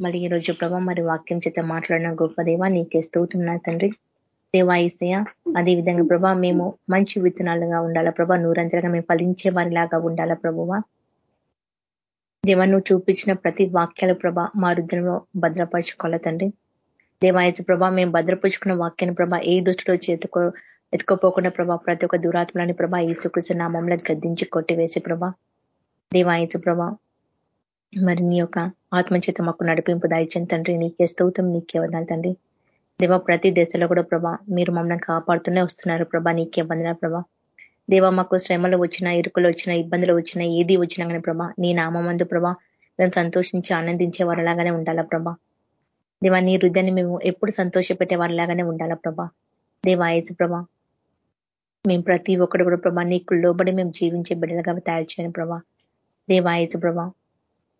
మరి ఈ రోజు ప్రభా మరి వాక్యం చేత మాట్లాడిన గొప్ప దేవ నీకే స్తోతున్నా తండ్రి. దేవాయిసయ అదే విధంగా ప్రభా మేము మంచి విత్తనాలుగా ఉండాలా ప్రభా? నూరంతరంగా మేము ఫలించే వారిలాగా ఉండాలా ప్రభువా? దేవ నువ్వు చూపించిన ప్రతి వాక్యాల ప్రభ మా రుద్రంలో భద్రపరచుకోవాలి తండ్రి? దేవాయచ ప్రభా మేము భద్రపరుచుకున్న వాక్యాన్ని ప్రభా ఏ దృష్టిలో చేతుకో ఎత్తుకోపోకుండా ప్రభా ప్రతి ఒక్క దురాత్మలని ప్రభా ఈసుకృష్ణ నామంలో గద్దించి కొట్టివేసే ప్రభా. దేవాయచ ప్రభా మరి నీ యొక్క ఆత్మచేత మాకు నడిపింపు దాయిచ్చని తండ్రి. నీకే స్తౌతం నీకే వదనాలు తండ్రి. దేవ ప్రతి దశలో కూడా ప్రభా మీరు మమ్మల్ని కాపాడుతూనే వస్తున్నారు ప్రభా నీకే వందన ప్రభా. దేవ మాకు శ్రమలు వచ్చినా ఇరుకులు వచ్చినా ఇబ్బందులు వచ్చినా ఏది వచ్చినా కానీ ప్రభా నీ నామందు ప్రభా మేము సంతోషించి ఆనందించే వారిలాగానే ఉండాలా ప్రభా. దేవా నీ హృదయాన్ని మేము ఎప్పుడు సంతోషపెట్టే వారిలాగానే ఉండాలా ప్రభా. దేవాయచు ప్రభా మేము ప్రతి ఒక్కరు కూడా ప్రభా నీకు లోబడి మేము జీవించే బిడ్డలుగా తయారు చేయను ప్రభా. దేవాయచు ప్రభా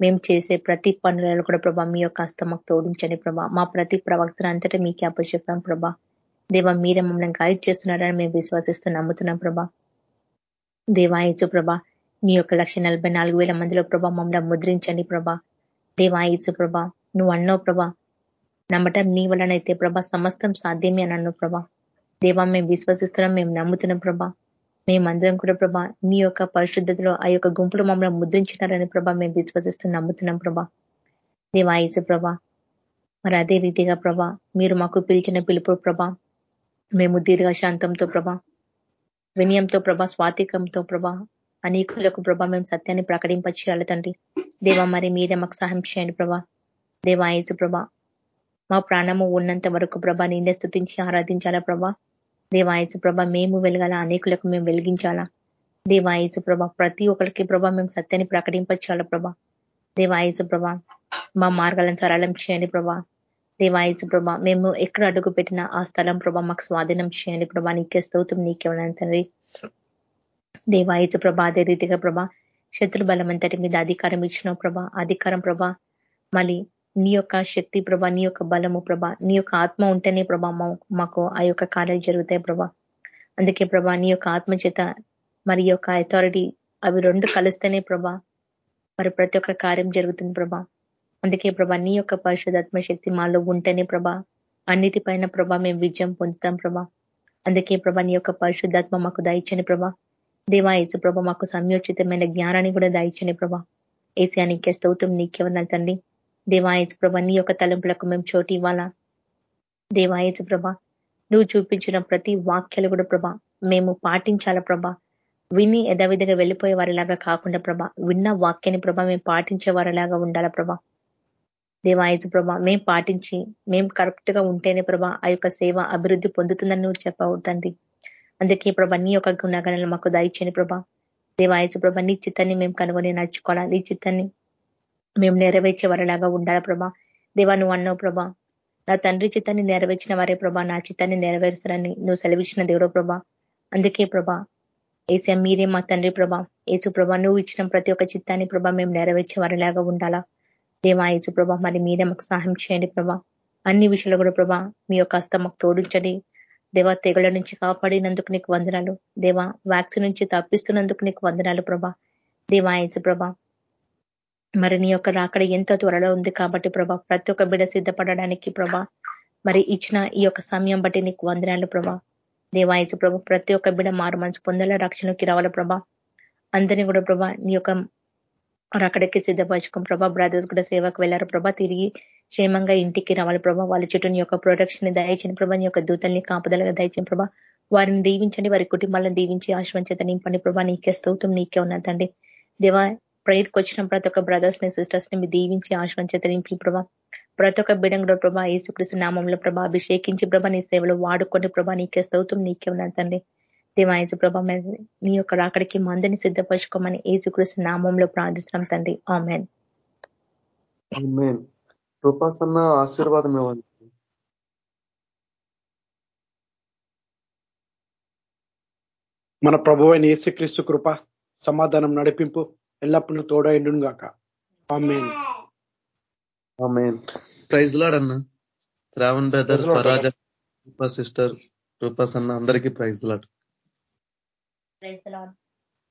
మేము చేసే ప్రతి పనులలో కూడా ప్రభా మీ యొక్క హస్తమకు తోడించండి ప్రభా. మా ప్రతి ప్రవక్తన అంతటా మీకే అప్పచెప్పాం ప్రభా. దేవ మీరే మమ్మల్ని గైడ్ చేస్తున్నారని మేము విశ్వసిస్తూ నమ్ముతున్నాం ప్రభా. దేవాయచు ప్రభా మీ యొక్క లక్ష మందిలో ప్రభా మమ్మల్ని ముద్రించండి ప్రభా. దేవాయచు ప్రభా నువ్వు అన్నావు ప్రభా నమ్మటం నీ వలనైతే ప్రభా సమస్తం సాధ్యమే అని అన్నావు ప్రభా. దేవా మేము విశ్వసిస్తున్నాం మేము నమ్ముతున్నాం ప్రభా. మేమందరం కూడా ప్రభా నీ యొక్క పరిశుద్ధతలో ఆ యొక్క గుంపులు మమ్మల్ని ముద్రించినారని ప్రభా మేము విశ్వసిస్తూ నమ్ముతున్నాం ప్రభా. దేవాయసు ప్రభా మరి అదే రీతిగా ప్రభా మీరు మాకు పిలిచిన పిలుపు ప్రభా మేము దీర్ఘ శాంతంతో ప్రభా వినయంతో ప్రభా స్వాతికంతో ప్రభా అనేకులకు ప్రభా మేము సత్యాన్ని ప్రకటింపచేయాలి తండ్రి. దేవా మరి మీరే మాకు సహాయం చేయండి ప్రభా. దేవాయసు ప్రభా మా ప్రాణము ఉన్నంత వరకు ప్రభా నిన్నే స్థుతించి ఆరాధించాలా ప్రభా. దేవాయచు ప్రభ మేము వెలగాల? అనేకులకు మేము వెలిగించాలా? దేవాయచు ప్రభ ప్రతి ఒక్కరికి ప్రభ మేము సత్యాన్ని ప్రకటించాలా ప్రభ? దేవాయచు ప్రభ మా మార్గాలను సరళం చేయండి ప్రభా. దేవాయచు ప్రభ మేము ఎక్కడ అడుగు పెట్టినా ఆ స్థలం ప్రభా మాకు స్వాధీనం చేయండి ప్రభా. నీకే స్తోత్రం నీకేమన్నా తండ్రి. దేవాయసు ప్రభ అదే రీతిగా ప్రభా శత్రు బలమంతటి మీద అధికారం ఇచ్చిన ప్రభా. అధికారం ప్రభా మళ్ళీ నీ యొక్క శక్తి ప్రభా నీ యొక్క బలము ప్రభా నీ యొక్క ఆత్మ ఉంటేనే ప్రభా మాకు ఆ యొక్క కార్యాలు జరుగుతాయి ప్రభా. అందుకే ప్రభా నీ యొక్క ఆత్మ చేత మరి యొక్క అథారిటీ అవి రెండు కలిస్తేనే ప్రభా మరి ప్రతి ఒక్క కార్యం జరుగుతుంది ప్రభా. అందుకే ప్రభా నీ యొక్క పరిశుధాత్మ శక్తి మాలో ఉంటేనే ప్రభా అన్నిటిపైన ప్రభా మేము విజయం పొందుతాం ప్రభా. అందుకే ప్రభా నీ యొక్క పరిశుద్ధాత్మ మాకు దాయిచ్చని ప్రభా. దేవా ఏసు ప్రభ మాకు సంయోచితమైన జ్ఞానాన్ని కూడా దాయించని ప్రభా. ఏసీ నీకే స్తౌతం నీకెవరిన తండ్రి. దేవాయచు ప్రభ నీ యొక్క తలంపులకు మేము చోటు ఇవ్వాలా? దేవాయచు ప్రభ నువ్వు చూపించిన ప్రతి వాక్యాలు కూడా ప్రభ మేము పాటించాలా ప్రభ? విని యథావిధిగా వెళ్ళిపోయే వారిలాగా కాకుండా ప్రభ విన్న వాక్యాన్ని ప్రభ మేము పాటించే వారిలాగా ఉండాలా ప్రభ? దేవాయచు ప్రభ మేము పాటించి మేము కరెక్ట్గా ఉంటేనే ప్రభ ఆ యొక్క సేవ అభివృద్ధి పొందుతుందని నువ్వు చెప్పవుతండి అందుకే ప్రభ నీ యొక్క గుణగణాలు మాకు దయచేని ప్రభ. దేవాయచు ప్రభ నీ చిత్తాన్ని మేము కనుగొని నడుచుకోవాలా? నీ చిత్తాన్ని మేము నెరవేర్చే వారిలాగా ఉండాలి ప్రభా? దేవా నువ్వు అన్నావు ప్రభా. నా తండ్రి చిత్తాన్ని నెరవేర్చిన వారే ప్రభా. నా చిత్తాన్ని నెరవేరుస్తారని నువ్వు సెలవిచ్చిన దేవుడో ప్రభా. అందుకే ప్రభా ఏసీ మీరే మా తండ్రి ప్రభా. ఏసు ప్రభా నువ్వు ఇచ్చిన ప్రతి ఒక్క చిత్తాన్ని ప్రభా మేము నెరవేర్చే వారిలాగా ఉండాలా? దేవా ఏసు ప్రభా మరి మీరే మాకు సహాయం చేయండి ప్రభా. అన్ని విషయాలు కూడా ప్రభా మీ యొక్క హస్తం మాకు తోడించండి. దేవా తెగుల నుంచి కాపాడినందుకు నీకు వందనాలు. దేవా వ్యాక్సిన్ నుంచి తప్పిస్తున్నందుకు నీకు వందనాలు ప్రభా. దేవా ఏసు ప్రభా మరి నీ యొక్క రాకడ ఎంత త్వరలో ఉంది కాబట్టి ప్రభా ప్రతి ఒక్క బిడ సిద్ధపడడానికి ప్రభా మరి ఇచ్చిన ఈ యొక్క సమయం బట్టి నీకు వందనాలు ప్రభా. దేవాయచు ప్రభా ప్రతి ఒక్క బిడ మారు మంచి పొందల రక్షణకి రావాల ప్రభా. అందరినీ కూడా ప్రభా నీ యొక్క అక్కడికి సిద్ధపరచుకోం ప్రభా బ్రదర్స్ కూడా సేవకు వెళ్ళారు ప్రభా తిరిగి క్షేమంగా ఇంటికి రావాలి ప్రభా. వాళ్ళ చుట్టూ నీ యొక్క ప్రొడక్షన్ని దయచిన ప్రభా నీ యొక్క దూతల్ని కాపుదలుగా దయచిన ప్రభా. వారిని దీవించండి వారి కుటుంబాలను దీవించి ఆశ్వంచేత నింపండి ప్రభా. నీకే స్తౌతం నీకే ఉన్నదండి దేవా ప్రేయర్కి వచ్చిన ప్రతి ఒక్క బ్రదర్స్ని సిస్టర్స్ని మీ దీవించి ఆశ్వంచేత నింపి ప్రభా. ప్రతి ఒక్క బిడంలో ప్రభా ఏసుకృష్ణ నామంలో ప్రభా అభిషేకించి ప్రభా నీ సేవలు వాడుకొని ప్రభా నీకే స్తౌతం నీకే ఉన్నదండి దేవాయజు ప్రభా నీ యొక్క రాకడికి మందని సిద్ధపరచుకోమని ఏసుకృష్ణ నామంలో ప్రార్థిస్తున్నాం తండ్రి. ఆమెన్. కృపాసన్న ఆశీర్వాదం ఇవ్వండి. మన ప్రభు అయిన ఏసుక్రీస్తు కృప సమాధానం నడిపింపు ఎల్లప్పుడూ తోడైండును గాక ప్రైజ్ లాడన్న శ్రావణ్ బ్రదర్ స్వరాజ రూపా సిస్టర్ రూపాస్ అన్న అందరికీ ప్రైజ్ లాడ్. Praise lord.